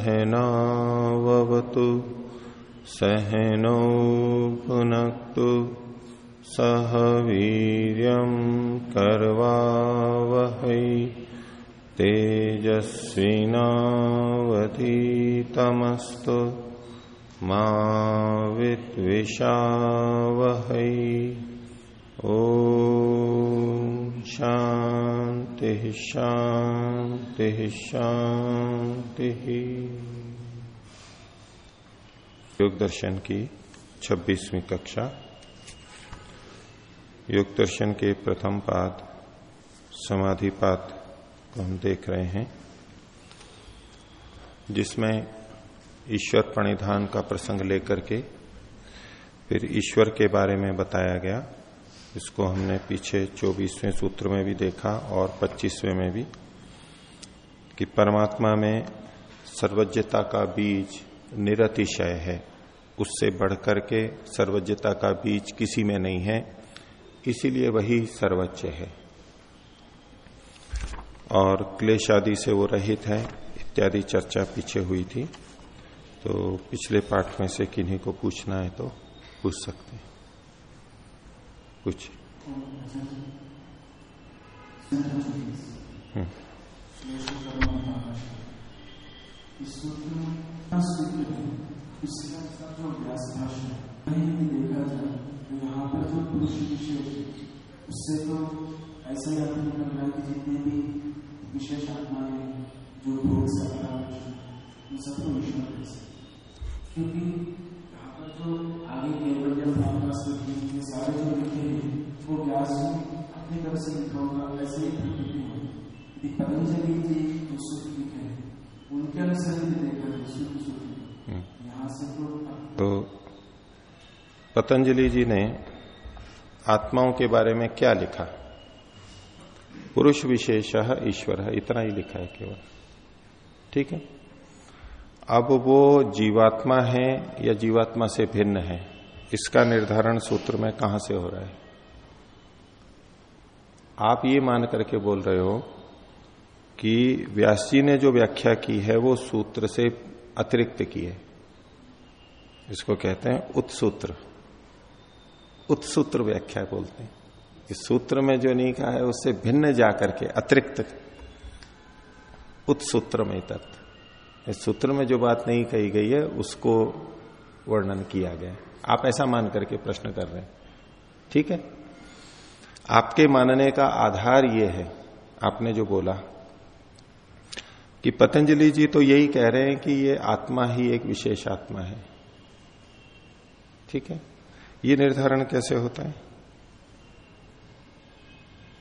सहनावतु सहनौ भुनक्तु सह वीर्यं कर्वावहै तेजस्विनावधीतमस्तु मा विद्विषावहै। ओ शांति शांति शांति योग दर्शन की छब्बीसवीं कक्षा। योग दर्शन के प्रथम पाद, समाधि पाद को हम देख रहे हैं, जिसमें ईश्वर प्रणिधान का प्रसंग लेकर के फिर ईश्वर के बारे में बताया गया। इसको हमने पीछे चौबीसवें सूत्र में भी देखा और पच्चीसवें में भी, कि परमात्मा में सर्वज्ञता का बीज निरतिशय है। उससे बढ़कर के सर्वज्ञता का बीज किसी में नहीं है, इसीलिए वही सर्वोच्च है। और क्लेश आदि से वो रहित है, इत्यादि चर्चा पीछे हुई थी। तो पिछले पाठ में से किन्हीं को पूछना है तो पूछ सकते हैं। कुछ उससे तो ऐसा ही रहा है कि जितने भी विशेष आत्माएँ जो भोग ईश्वर क्योंकि यहाँ पर जो आगे केवल या फार्मास ये सारे जो लिखे हैं वो व्यास अपनी तरफ़ से लिखा होगा वैसे ही प्रकृति हो पतंजलि जी जो सूत्र लिखे हैं उनके अनुसार ही देखा है सूत्र यहाँ तो पतंजलि जी ने आत्माओं के बारे में क्या लिखा? पुरुष विशेष ईश्वर है इतना ही लिखा है केवल। ठीक है? अब वो जीवात्मा है या जीवात्मा से भिन्न है? इसका निर्धारण सूत्र में कहाँ से हो रहा है? आप ये मान करके बोल रहे हो कि व्यास जी ने जो व्याख्या की है, वो सूत्र से अतिरिक्त किए। इसको कहते हैं उत्सूत्र। उत्सूत्र व्याख्या बोलते हैं। इस सूत्र में जो नहीं कहा है, उससे भिन्न जाकर के अतिरिक्त। उत्सूत्र में तत्व। इस सूत्र में जो बात नहीं कही गई है, उसको वर्णन किया गया। आप ऐसा मान करके प्रश्न कर रहे हैं। ठीक है? आपके मानने का आधार ये है। आपने जो बोला कि पतंजलि जी तो यही कह रहे हैं कि ये आत्मा ही एक विशेष आत्मा है। ठीक है? ये निर्धारण कैसे होता है?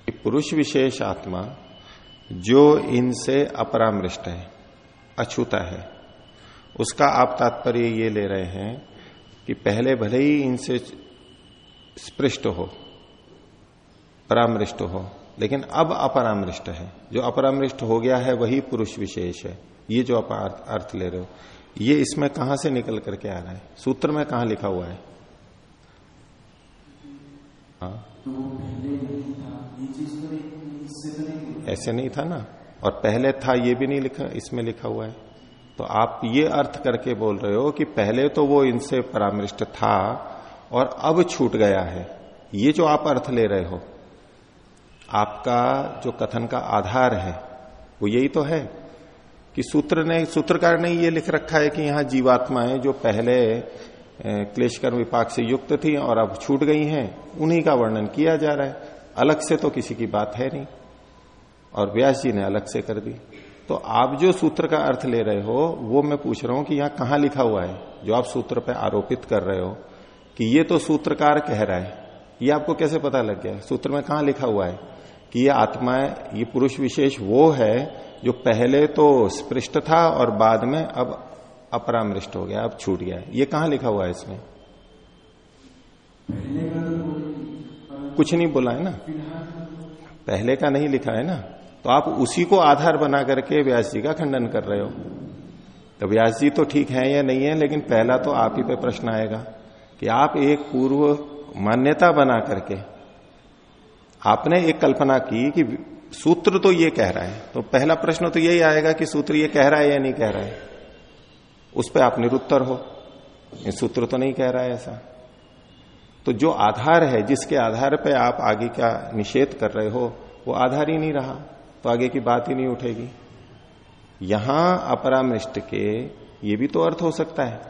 कि पुरुष विशेष आत्मा जो इनसे अपरामृष्ट है, अछूता है, उसका आप तात्पर्य ये ले रहे हैं कि पहले भले ही इनसे स्पृष्ट हो, परामृष्ट हो लेकिन अब अपरामृष्ट है। जो अपरामृष्ट हो गया है, वही पुरुष विशेष है। ये जो आप अर्थ ले रहे हो, ये इसमें कहाँ से निकल करके आ रहा है? सूत्र में कहा लिखा हुआ है? हाँ। ऐसे नहीं था ना? और पहले था, ये भी नहीं लिखा, इसमें लिखा हुआ है। तो आप ये अर्थ करके बोल रहे हो कि पहले तो वो इनसे परामृष्ट था और अब छूट गया है। ये जो आप अर्थ ले रहे हो आपका जो कथन का आधार है, वो यही तो है कि सूत्र ने, सूत्रकार ने ये लिख रखा है कि यहाँ जीवात्माएँ जो पहले क्लेश कर्म विपाक से युक्त थी और अब छूट गई हैं, उन्हीं का वर्णन किया जा रहा है। अलग से तो किसी की बात है नहीं। और व्यास जी ने अलग से कर दी। तो आप जो सूत्र का अर्थ ले रहे हो, वो मैं पूछ रहा हूँ कि यहाँ कहाँ लिखा हुआ है, जो आप सूत्र पे आरोपित कर रहे हो, कि ये तो सूत्रकार कह रहा है। ये आपको कैसे पता लग गया? सूत्र में कहा लिखा हुआ है? कि ये आत्मा, ये पुरुष विशेष वो है जो पहले तो स्पृष्ट था और बाद में अब अपरामृष्ट हो गया, अब छूट गया। ये कहाँ लिखा हुआ है इसमें? कुछ नहीं बोला है ना? पहले का नहीं लिखा है ना? तो आप उसी को आधार बना करके व्यास जी का खंडन कर रहे हो। तो व्यास जी तो ठीक है या नहीं है, लेकिन पहला तो आप ही पे प्रश्न आएगा कि आप एक पूर्व मान्यता बना करके आपने एक कल्पना की कि सूत्र तो ये कह रहा है। तो पहला प्रश्न तो यही आएगा कि सूत्र ये कह रहा है या नहीं कह रहा है। उस पर आप निरुत्तर हो। सूत्र तो नहीं कह रहा है ऐसा। तो जो आधार है, जिसके आधार पर आप आगे का निषेध कर रहे हो, वो आधार ही नहीं रहा। तो आगे की बात ही नहीं उठेगी। यहाँ अपरामृष्ट के ये भी तो अर्थ हो सकता है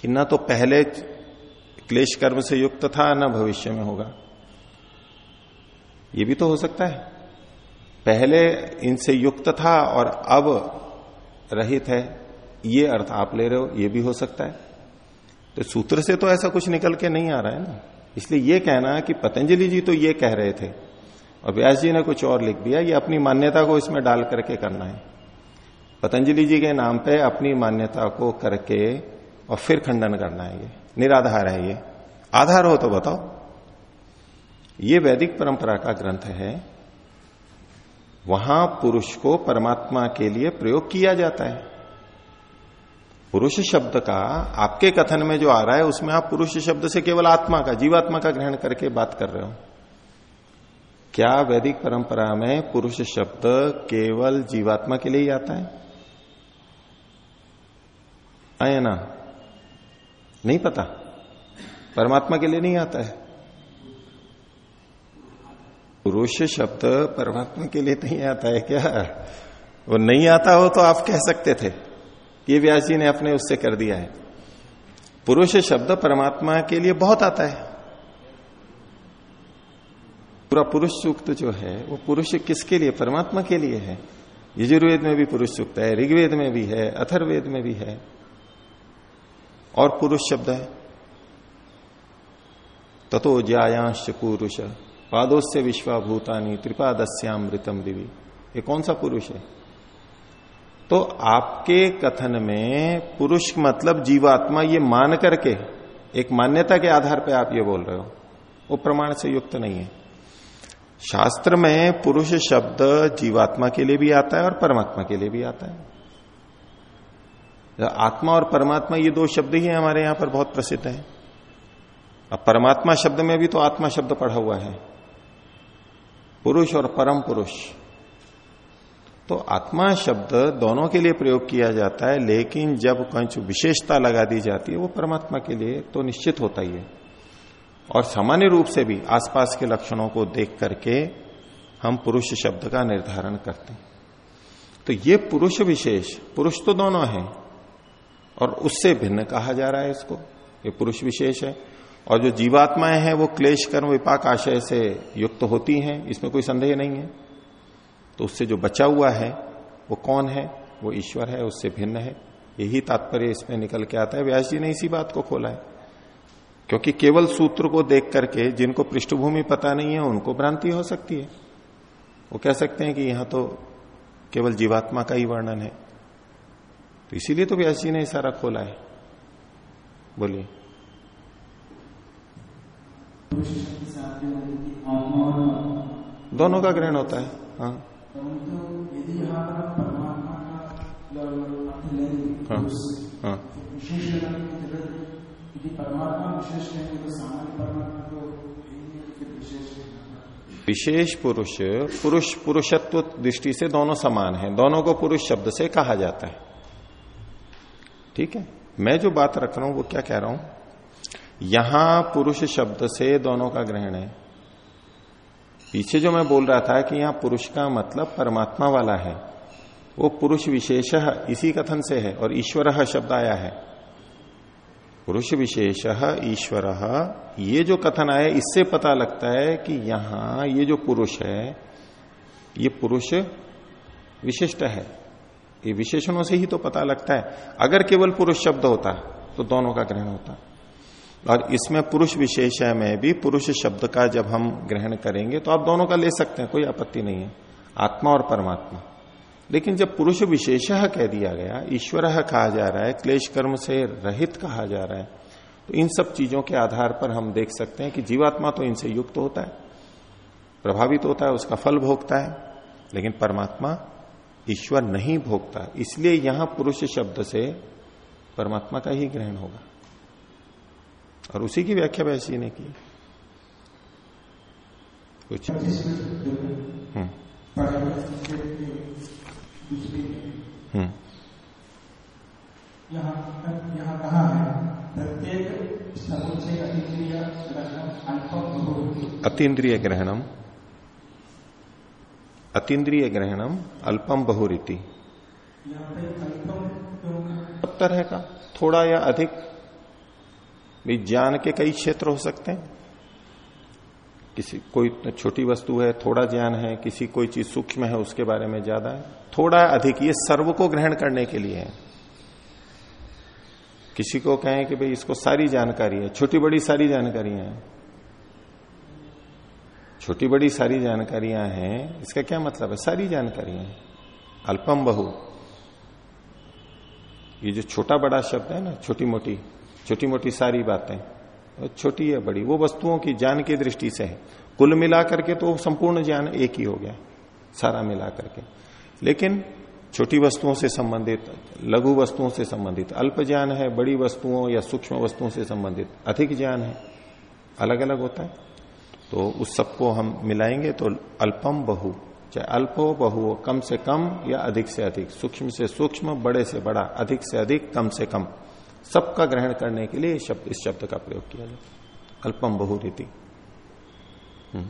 कि ना तो पहले क्लेश कर्म से युक्त था, ना भविष्य में होगा। ये भी तो हो सकता है। पहले इनसे युक्त था और अब रहित है। ये अर्थ आप ले रहे हो, ये भी हो सकता है। तो सूत्र से तो ऐसा कुछ निकल के नहीं आ रहा है ना। इसलिए ये कहना कि पतंजलि जी तो ये कह रहे थे। और व्यास जी ने कुछ और लिख दिया, ये अपनी मान्यता को इसमें डाल करके करना है। पतंजलि जी के नाम पे अपनी मान्यता को करके और फिर खंडन करना है ये। निराधार है ये। आधार हो तो बताओ। ये वैदिक परंपरा का ग्रंथ है, वहाँ पुरुष को परमात्मा के लिए प्रयोग किया जाता है। पुरुष शब्द का, आपके कथन में जो आ रहा है, उसमें आप पुरुष शब्द से केवल आत्मा का, जीवात्मा का ग्रहण करके बात कर रहे हो। क्या वैदिक परंपरा में पुरुष शब्द केवल जीवात्मा के लिए ही आता है? आया ना? नहीं पता। परमात्मा के लिए नहीं आता है। पुरुष शब्द परमात्मा के लिए नहीं आता है क्या? वो नहीं आता हो तो आप कह सकते थे। ये व्यास जी ने अपने उससे कर दिया है। पुरुष शब्द परमात्मा के लिए बहुत आता है। पूरा पुरुष सूक्त जो है, वो पुरुष किसके लिए? परमात्मा के लिए है। यजुर्वेद में भी पुरुष सूक्त है, ऋग्वेद में भी है अथर्वेद में भी है। और पुरुष शब्द है। तथो ज्यायांश पुरुष। पादोस्य विश्वाभूतानी त्रिपादस्यामृतम दिवी। ये कौन सा पुरुष है? तो आपके कथन में पुरुष मतलब जीवात्मा ये मान करके, एक मान्यता के आधार पर आप ये बोल रहे हो, वो प्रमाण से युक्त नहीं है। शास्त्र में पुरुष शब्द जीवात्मा के लिए भी आता है और परमात्मा के लिए भी आता है। आत्मा और परमात्मा ये दो शब्द ही हमारे यहाँ पर बहुत प्रसिद्ध है। अब परमात्मा शब्द में भी तो आत्मा शब्द पढ़ा हुआ है। पुरुष और परम पुरुष। तो आत्मा शब्द दोनों के लिए प्रयोग किया जाता है, लेकिन जब कंच विशेषता लगा दी जाती है, वो परमात्मा के लिए तो निश्चित होता ही है। और सामान्य रूप से भी आसपास के लक्षणों को देख करके हम पुरुष शब्द का निर्धारण करते हैं। तो ये पुरुष विशेष, पुरुष तो दोनों है, और उससे भिन्न कहा जा रहा है इसको। ये पुरुष विशेष है और जो जीवात्माएँ हैं, वो क्लेश, कर्म, विपाक, आशय से युक्त होती हैं, इसमें कोई संदेह नहीं है। तो उससे जो बचा हुआ है, वो कौन है? वो ईश्वर है, उससे भिन्न है। यही तात्पर्य इसमें निकल के आता है। व्यास जी ने इसी बात को खोला है। क्योंकि केवल सूत्र को देख करके, जिनको पृष्ठभूमि पता नहीं है, उनको भ्रांति हो सकती है। वो कह सकते हैं कि यहाँ तो केवल जीवात्मा का ही वर्णन है। तो इसीलिए तो व्यास जी ने सारा खोला है। बोलिए। दोनों का ग्रहण होता है हाँ। हाँ, हाँ। विशेष पुरुष पुरुष पुरुषत्व दृष्टि से दोनों समान है। दोनों को पुरुष शब्द से कहा जाता है। ठीक है? मैं जो बात रख रहा हूँ वो क्या कह रहा हूँ? यहाँ पुरुष शब्द से दोनों का ग्रहण है। पीछे जो मैं बोल रहा था कि यहाँ पुरुष का मतलब परमात्मा वाला है, वो पुरुष विशेष इसी कथन से है और ईश्वर शब्द आया है। पुरुष विशेष ईश्वर, ये जो कथन आया, इससे पता लगता है कि यहाँ ये जो पुरुष है, ये पुरुष विशिष्ट है। ये विशेषणों से ही तो पता लगता है। अगर केवल पुरुष शब्द होता तो दोनों का ग्रहण होता। और इसमें पुरुष विशेषय में भी पुरुष शब्द का जब हम ग्रहण करेंगे तो आप दोनों का ले सकते हैं, कोई आपत्ति नहीं है, आत्मा और परमात्मा। लेकिन जब पुरुष विशेष कह दिया गया, ईश्वर कहा जा रहा है क्लेश कर्म से रहित कहा जा रहा है तो इन सब चीज़ों के आधार पर हम देख सकते हैं कि जीवात्मा तो इनसे युक्त होता है, प्रभावित होता है, उसका फल भोगता है, लेकिन परमात्मा ईश्वर नहीं भोगता। इसलिए यहाँ पुरुष शब्द से परमात्मा का ही ग्रहण होगा। और उसी की व्याख्या वैसी ने की। कुछ। हम्म। हम्म। अतिय अतीन्द्रिय ग्रहणम। अतीन्द्रिय ग्रहणम अल्पम बहुरीति। सब तरह का थोड़ा या अधिक ज्ञान के कई क्षेत्र हो सकते हैं। किसी, कोई छोटी वस्तु है, थोड़ा ज्ञान है, किसी कोई चीज़ सूक्ष्म है, उसके बारे में ज़्यादा है। थोड़ा अधिक, ये सर्व को ग्रहण करने के लिए है। किसी को कहें कि भाई, इसको सारी जानकारी है, छोटी बड़ी सारी जानकारियाँ हैं। छोटी बड़ी सारी जानकारियाँ हैं, इसका क्या मतलब है? सारी जानकारियाँ अल्पम बहु। ये जो छोटा बड़ा शब्द है ना, छोटी मोटी छोटी मोटी सारी बातें। छोटी है बड़ी, वो वस्तुओं की ज्ञान की दृष्टि से है। कुल मिला करके तो संपूर्ण ज्ञान एक ही हो गया, सारा मिला करके लेकिन छोटी वस्तुओं से संबंधित, लघु वस्तुओं से संबंधित, अल्प ज्ञान है, बड़ी वस्तुओं या सूक्ष्म वस्तुओं से संबंधित, अधिक ज्ञान है अलग अलग होता है। तो उस सबको हम मिलाएँगे तो अल्पम बहु, चाहे अल्प हो बहु कम से कम या अधिक से अधिक, सूक्ष्म से सूक्ष्म, बड़े से बड़ा, अधिक से अधिक, कम से कम। सबका ग्रहण करने के लिए शब्द इस शब्द का प्रयोग किया जाए अल्पम बहुरीति। हम्म।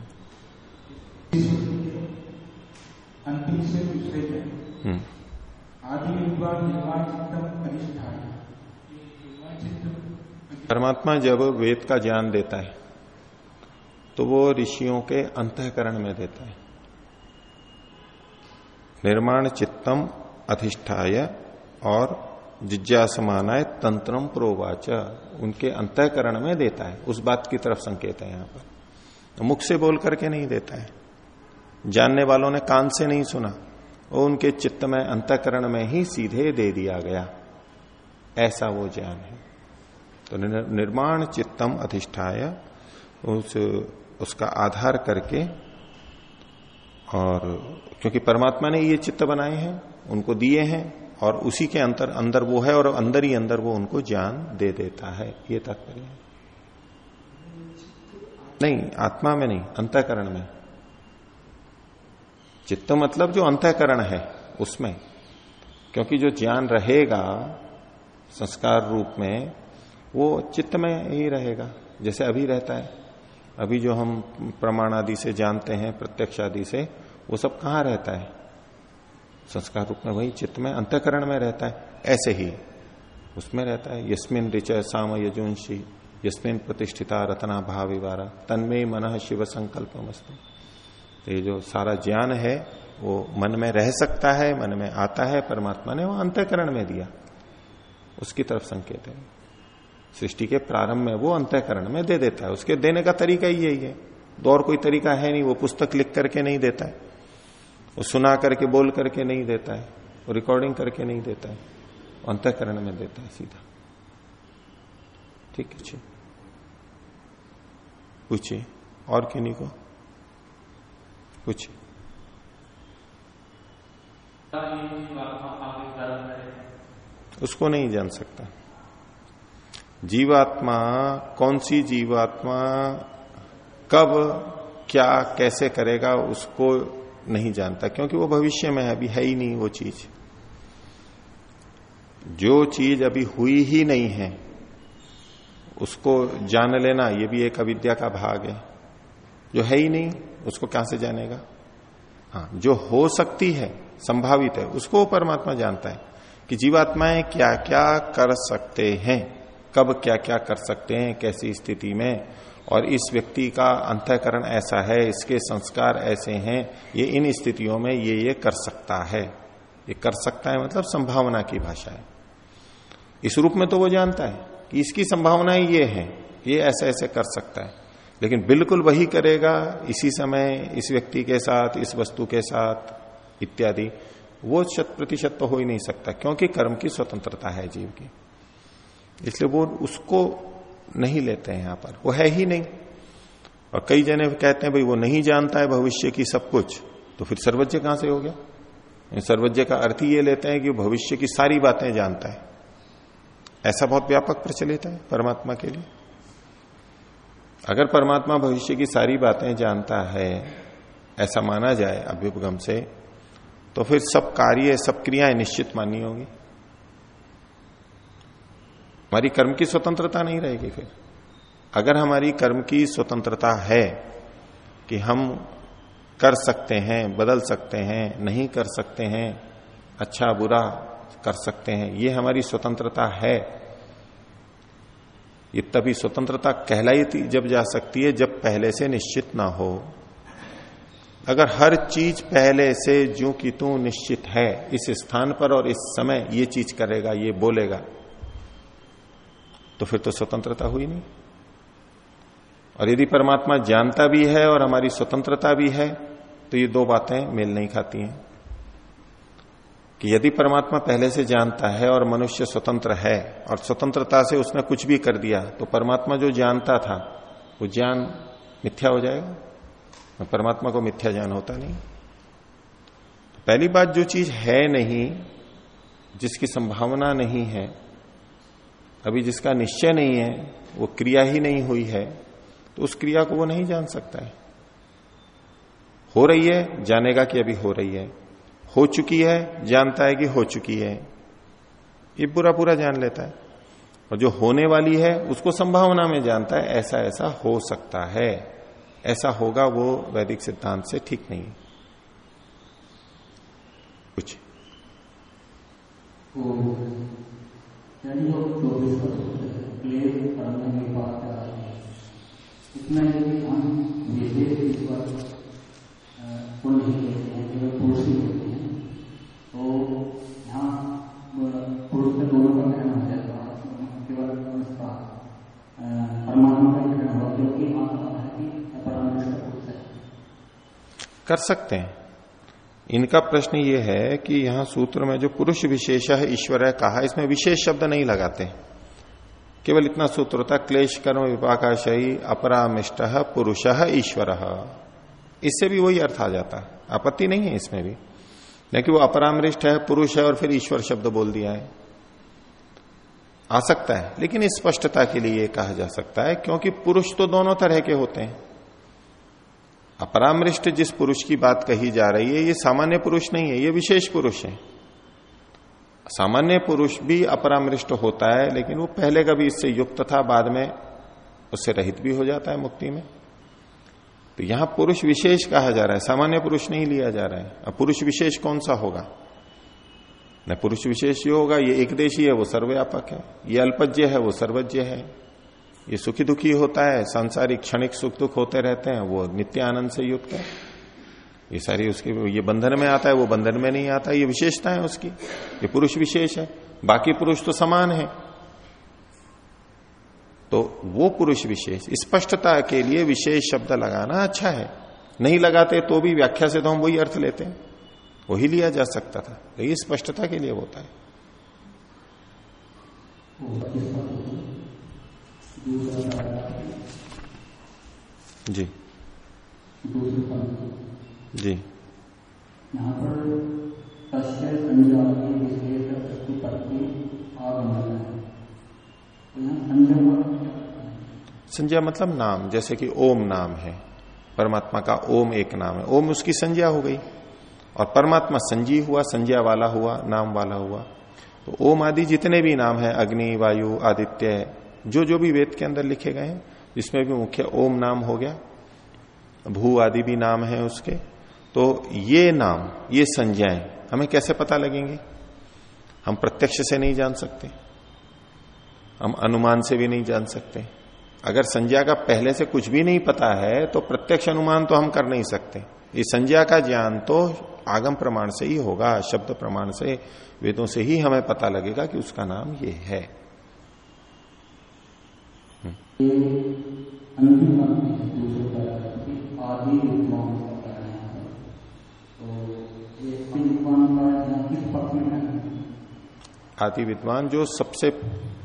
हम्म। परमात्मा जब वेद का ज्ञान देता है तो वो ऋषियों के अंतकरण में देता है। निर्माण चित्तम अधिष्ठाय और जिज्ञासमानाय तंत्रम प्रोवाच। उनके अंतकरण में देता है। उस बात की तरफ़ संकेत है यहाँ पर। तो मुख से बोल करके नहीं देता है। जानने वालों ने कान से नहीं सुना। वो उनके चित्त में अंतकरण में ही सीधे दे दिया गया। ऐसा वो ज्ञान है। तो निर्माण चित्तम अधिष्ठाय, उस, उसका आधार करके और क्योंकि परमात्मा ने ये चित्त बनाए हैं, उनको दिए हैं और उसी के अंतर, अंदर वो है और अंदर ही अंदर वो उनको ज्ञान दे देता है, ये तात्पर्य है। नहीं, आत्मा में नहीं, अंतकरण में। चित्त मतलब जो अंतकरण है, उसमें। क्योंकि जो ज्ञान रहेगा, संस्कार रूप में, वो चित्त में ही रहेगा, जैसे अभी रहता है। अभी जो हम प्रमाण आदि से जानते हैं प्रत्यक्ष आदि से, वो सब कहाँ रहता है? संस्कार रूप में वही चित्त में अंतकरण में रहता है, ऐसे ही उसमें रहता है। यस्मिन ऋच साम यजुंशी यस्मिन प्रतिष्ठिता रतना भाविवारा तन्मय मन शिव संकल्प मस्तु तो ये जो सारा ज्ञान है, वो मन में रह सकता है, मन में आता है, परमात्मा ने वो अंतकरण में दिया। उसकी तरफ़ संकेत है। सृष्टि के प्रारंभ में वो अंतकरण में दे देता है। उसके देने का तरीका ही यही है। दो और कोई तरीका है नहीं, वो पुस्तक लिख करके नहीं देता है। वो सुना करके, बोल करके नहीं देता है। वो रिकॉर्डिंग करके नहीं देता है। अंतकरण में देता है सीधा। ठीक है पूछिए। और किन्हीं को? पूछिए। उसको नहीं जान सकता। जीवात्मा, कौन सी जीवात्मा, कब, क्या, कैसे करेगा, उसको नहीं जानता, क्योंकि वो भविष्य में है, अभी है ही नहीं वो चीज़। जो चीज़ अभी हुई ही नहीं है, उसको जान लेना, ये भी एक अविद्या का भाग है। जो है ही नहीं, उसको कहाँ से जानेगा? हाँ जो हो सकती है, संभावित है, उसको परमात्मा जानता है कि जीवात्माएँ क्या क्या कर सकते हैं, कब क्या क्या कर सकते हैं, कैसी स्थिति में और इस व्यक्ति का अंतकरण ऐसा है, इसके संस्कार ऐसे हैं, ये इन स्थितियों में ये ये कर सकता है। ये कर सकता है मतलब संभावना की भाषा है। इस रूप में तो वो जानता है कि इसकी संभावनाएँ ये है ये ऐसे ऐसे कर सकता है। लेकिन बिल्कुल वही करेगा इसी समय, इस व्यक्ति के साथ, इस वस्तु के साथ, इत्यादि। वो शत प्रतिशत तो हो ही नहीं सकता, क्योंकि कर्म की स्वतंत्रता है जीव की। इसलिए वो उसको नहीं लेते हैं यहाँ पर। वो है ही नहीं। और कई जने कहते हैं, भाई, वो नहीं जानता है भविष्य की सब कुछ। तो फिर सर्वज्ञ कहाँ से हो गया? सर्वज्ञ का अर्थ ही ये लेते हैं कि भविष्य की सारी बातें जानता है। ऐसा बहुत व्यापक प्रचलित है परमात्मा के लिए। अगर परमात्मा भविष्य की सारी बातें जानता है, ऐसा माना जाए अभ्युपगम से तो फिर सब कार्य, सब क्रियाएँ निश्चित माननी होगी। हमारी कर्म की स्वतंत्रता नहीं रहेगी फिर। अगर हमारी कर्म की स्वतंत्रता है कि हम कर सकते हैं, बदल सकते हैं, नहीं कर सकते हैं अच्छा बुरा कर सकते हैं, ये हमारी स्वतंत्रता है। ये तभी स्वतंत्रता कहलाई जब जा सकती है, जब पहले से निश्चित ना हो। अगर हर चीज़ पहले से जो कि तू निश्चित है, इस स्थान पर और इस समय ये चीज़ करेगा, ये बोलेगा तो फिर तो स्वतंत्रता हुई नहीं। और यदि परमात्मा जानता भी है और हमारी स्वतंत्रता भी है तो ये दो बातें मेल नहीं खाती हैं। कि यदि परमात्मा पहले से जानता है और मनुष्य स्वतंत्र है और स्वतंत्रता से उसने कुछ भी कर दिया तो परमात्मा जो जानता था, वो ज्ञान मिथ्या हो जाएगा? परमात्मा को मिथ्या ज्ञान होता नहीं। पहली बात जो चीज़ है नहीं, जिसकी संभावना नहीं है अभी जिसका निश्चय नहीं है, वो क्रिया ही नहीं हुई है तो उस क्रिया को वो नहीं जान सकता है। हो रही है, जानेगा कि अभी हो रही है। हो चुकी है, जानता है कि हो चुकी है। ये पूरा पूरा जान लेता है। और जो होने वाली है, उसको संभावना में जानता है, ऐसा ऐसा हो सकता है। ऐसा होगा, वो वैदिक सिद्धांत से ठीक नहीं कुछ। इसमें यदि हम विशेष को नहीं हैं केवल पुरुष ही हैं तो यहाँ पुरुष दोनों का हो जाएगा केवल उसका परमात्मा का क्योंकि है कि परमात्मा पुरुष है कर सकते हैं। इनका प्रश्न ये है कि यहाँ सूत्र में जो पुरुष विशेष है, ईश्वर है, कहा इसमें विशेष शब्द नहीं लगाते केवल इतना सूत्र होता क्लेश, कर्म, विपाकाशयी, अपरामिष्ट पुरुष ईश्वर इससे भी वही अर्थ आ जाता है। आपत्ति नहीं है इसमें भी। कि वो अपरामृष्ट है, पुरुष है, और फिर ईश्वर शब्द बोल दिया है। आ सकता है, लेकिन स्पष्टता के लिए कहा जा सकता है, क्योंकि पुरुष तो दोनों तरह के होते हैं। अपरामृष्ट जिस पुरुष की बात कही जा रही है, ये सामान्य पुरुष नहीं है, ये विशेष पुरुष है। सामान्य पुरुष भी अपरामृष्ट होता है, लेकिन वो पहले कभी इससे युक्त था, बाद में उससे रहित भी हो जाता है मुक्ति में। तो यहाँ पुरुष विशेष कहा जा रहा है, सामान्य पुरुष नहीं लिया जा रहा है। अब पुरुष विशेष कौन सा होगा? न पुरुष विशेष ये होगा, ये एक देशी है, वो सर्वव्यापक है। ये अल्पज्य है, वो सर्वज्ञ है। ये सुखी दुखी होता है, सांसारिक क्षणिक सुख दुख होते रहते हैं, वो नित्य आनंद से युक्त है। ये सारी उसके, ये बंधन में आता है, वो बंधन में नहीं आता, ये विशेषता है उसकी। ये पुरुष विशेष है, बाकी पुरुष तो समान है। तो वो पुरुष विशेष, स्पष्टता के लिए विशेष शब्द लगाना अच्छा है। नहीं लगाते तो भी व्याख्या से तो हम वही अर्थ लेते हैं। वही लिया जा सकता था, लेकिन स्पष्टता के लिए होता है। जी। जी। यहाँ पर संज्ञा मतलब नाम जैसे कि ओम नाम है। परमात्मा का ओम एक नाम है। ओम उसकी संज्ञा हो गई। और परमात्मा संजी हुआ संज्ञा वाला हुआ नाम वाला हुआ। तो ओम आदि जितने भी नाम है अग्नि वायु आदित्य जो जो भी वेद के अंदर लिखे गए हैं, जिसमें भी मुख्य ओम नाम हो गया, भू आदि भी नाम है उसके तो ये नाम, ये संज्ञाएँ, हमें कैसे पता लगेंगे? हम प्रत्यक्ष से नहीं जान सकते। हम अनुमान से भी नहीं जान सकते। अगर संज्ञा का पहले से कुछ भी नहीं पता है तो प्रत्यक्ष अनुमान तो हम कर नहीं सकते। ये संज्ञा का ज्ञान तो आगम प्रमाण से ही होगा, शब्द प्रमाण से, वेदों से ही हमें पता लगेगा कि उसका नाम ये है। आदि आदि विद्वान जो सबसे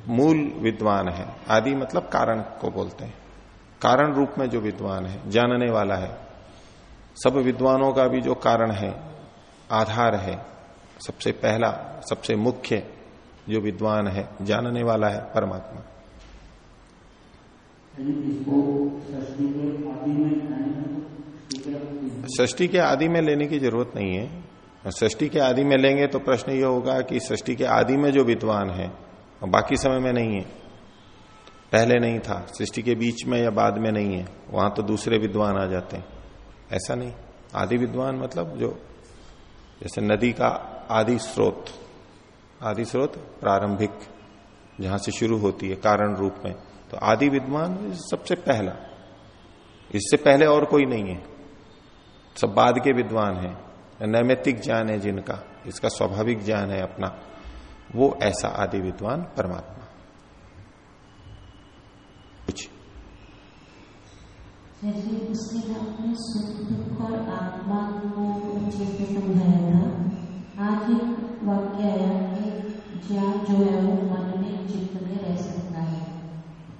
मूल विद्वान है, आदि मतलब कारण को बोलते हैं। कारण रूप में जो विद्वान है, जानने वाला है। सब विद्वानों का भी जो कारण है, आधार है, सबसे पहला, सबसे मुख्य जो विद्वान है, जानने वाला है परमात्मा। षष्टी के आदि में लेने की ज़रूरत नहीं है। सृष्टि के आदि में लेंगे तो प्रश्न ये होगा कि सृष्टि के आदि में जो विद्वान है और बाकी समय में नहीं है। पहले नहीं था। सृष्टि के बीच में या बाद में नहीं है। वहाँ तो दूसरे विद्वान आ जाते हैं। ऐसा नहीं। आदि विद्वान मतलब जो, जैसे नदी का आदि स्रोत आदि स्रोत प्रारंभिक, जहाँ से शुरू होती है, कारण रूप में। तो आदि विद्वान सबसे पहला। इससे पहले और कोई नहीं है। सब बाद के विद्वान है। नैमित्तिक ज्ञान है जिनका। इसका स्वाभाविक ज्ञान है अपना। वो ऐसा आदि विद्वान परमात्मा। कुछ। आज एक वाक्य आया कि ज्ञान जो है वो मन में चित्त में रह सकता है क्या थोड़ा स्पष्टीकरण करेंगे कि ये ज्ञान को कैसे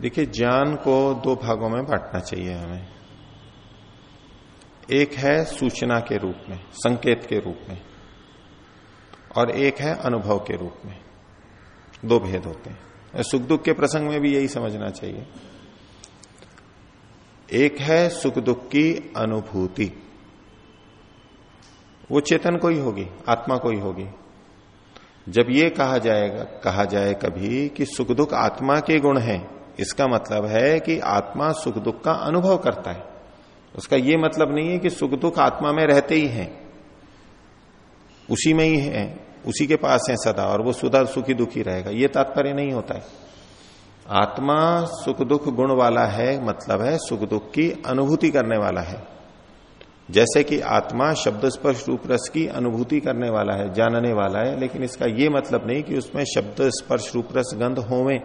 देखिए, ज्ञान को दो भागों में बांटना चाहिए हमें। एक है सूचना के रूप में, संकेत के रूप में, और एक है अनुभव के रूप में। दो भेद होते हैं। सुख दुख के प्रसंग में भी यही समझना चाहिए। एक है सुख दुख की अनुभूति। वो चेतन को ही होगी, आत्मा को ही होगी। जब ये कहा जाएगा, कहा जाए कभी कि सुख दुख आत्मा के गुण हैं, इसका मतलब है कि आत्मा सुख दुख का अनुभव करता है। उसका ये मतलब नहीं है कि सुख दुख आत्मा में रहते ही हैं। उसी में ही है, उसी के पास है सदा, और वो सुधा सुखी दुखी रहेगा। ये तात्पर्य नहीं होता है। आत्मा सुख दुख गुण वाला है मतलब है सुख दुख की अनुभूति करने वाला है। जैसे कि आत्मा शब्द स्पर्श रूप रस की अनुभूति करने वाला है, जानने वाला है, लेकिन इसका यह मतलब नहीं कि उसमें शब्द स्पर्श रूप रस गंध होवे।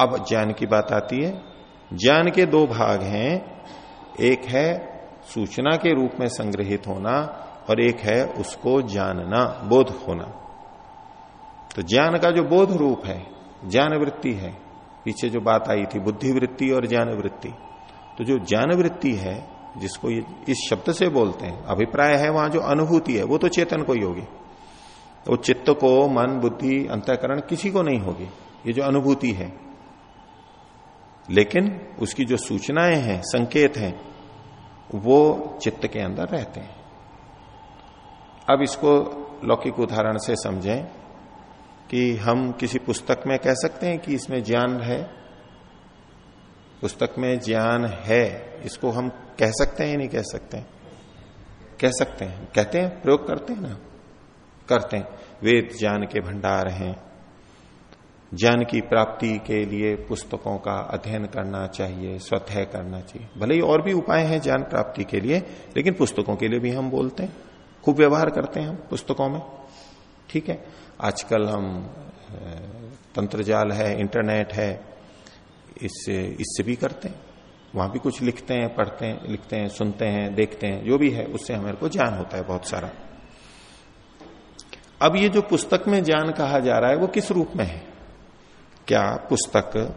अब ज्ञान की बात आती है। ज्ञान के दो भाग हैं। एक है सूचना के रूप में संग्रहित होना और एक है उसको जानना, बोध होना। तो ज्ञान का जो बोध रूप है, ज्ञान वृत्ति है, पीछे जो बात आई थी, बुद्धि वृत्ति और ज्ञान वृत्ति। तो जो ज्ञान वृत्ति है, जिसको ये, इस शब्द से बोलते हैं, अभिप्राय है, वहाँ जो अनुभूति है, वो तो चेतन को ही होगी। वो तो चित्त को, मन, बुद्धि, अंतकरण किसी को नहीं होगी। ये जो अनुभूति है। लेकिन उसकी जो सूचनाएँ हैं, संकेत हैं, वो चित्त के अंदर रहते हैं। अब इसको लौकिक उदाहरण से समझें कि हम किसी पुस्तक में कह सकते हैं कि इसमें ज्ञान है पुस्तक में ज्ञान है, इसको हम कह सकते हैं नहीं कह सकते हैं? कह सकते हैं। कहते हैं, प्रयोग करते हैं ना? करते हैं। वेद ज्ञान के भंडार हैं। ज्ञान की प्राप्ति के लिए पुस्तकों का अध्ययन करना चाहिए, स्वतः करना चाहिए। भले ही और भी उपाय हैं ज्ञान प्राप्ति के लिए, लेकिन पुस्तकों के लिए भी हम बोलते हैं। खूब व्यवहार करते हैं हम पुस्तकों में। ठीक है? आजकल हम तंत्र जाल है, इंटरनेट है इससे इससे भी करते हैं। वहाँ भी कुछ लिखते हैं, पढ़ते हैं, लिखते हैं, सुनते हैं, देखते हैं, जो भी है, उससे हमारे को ज्ञान होता है बहुत सारा। अब ये जो पुस्तक में ज्ञान कहा जा रहा है, वो किस रूप में है? क्या पुस्तक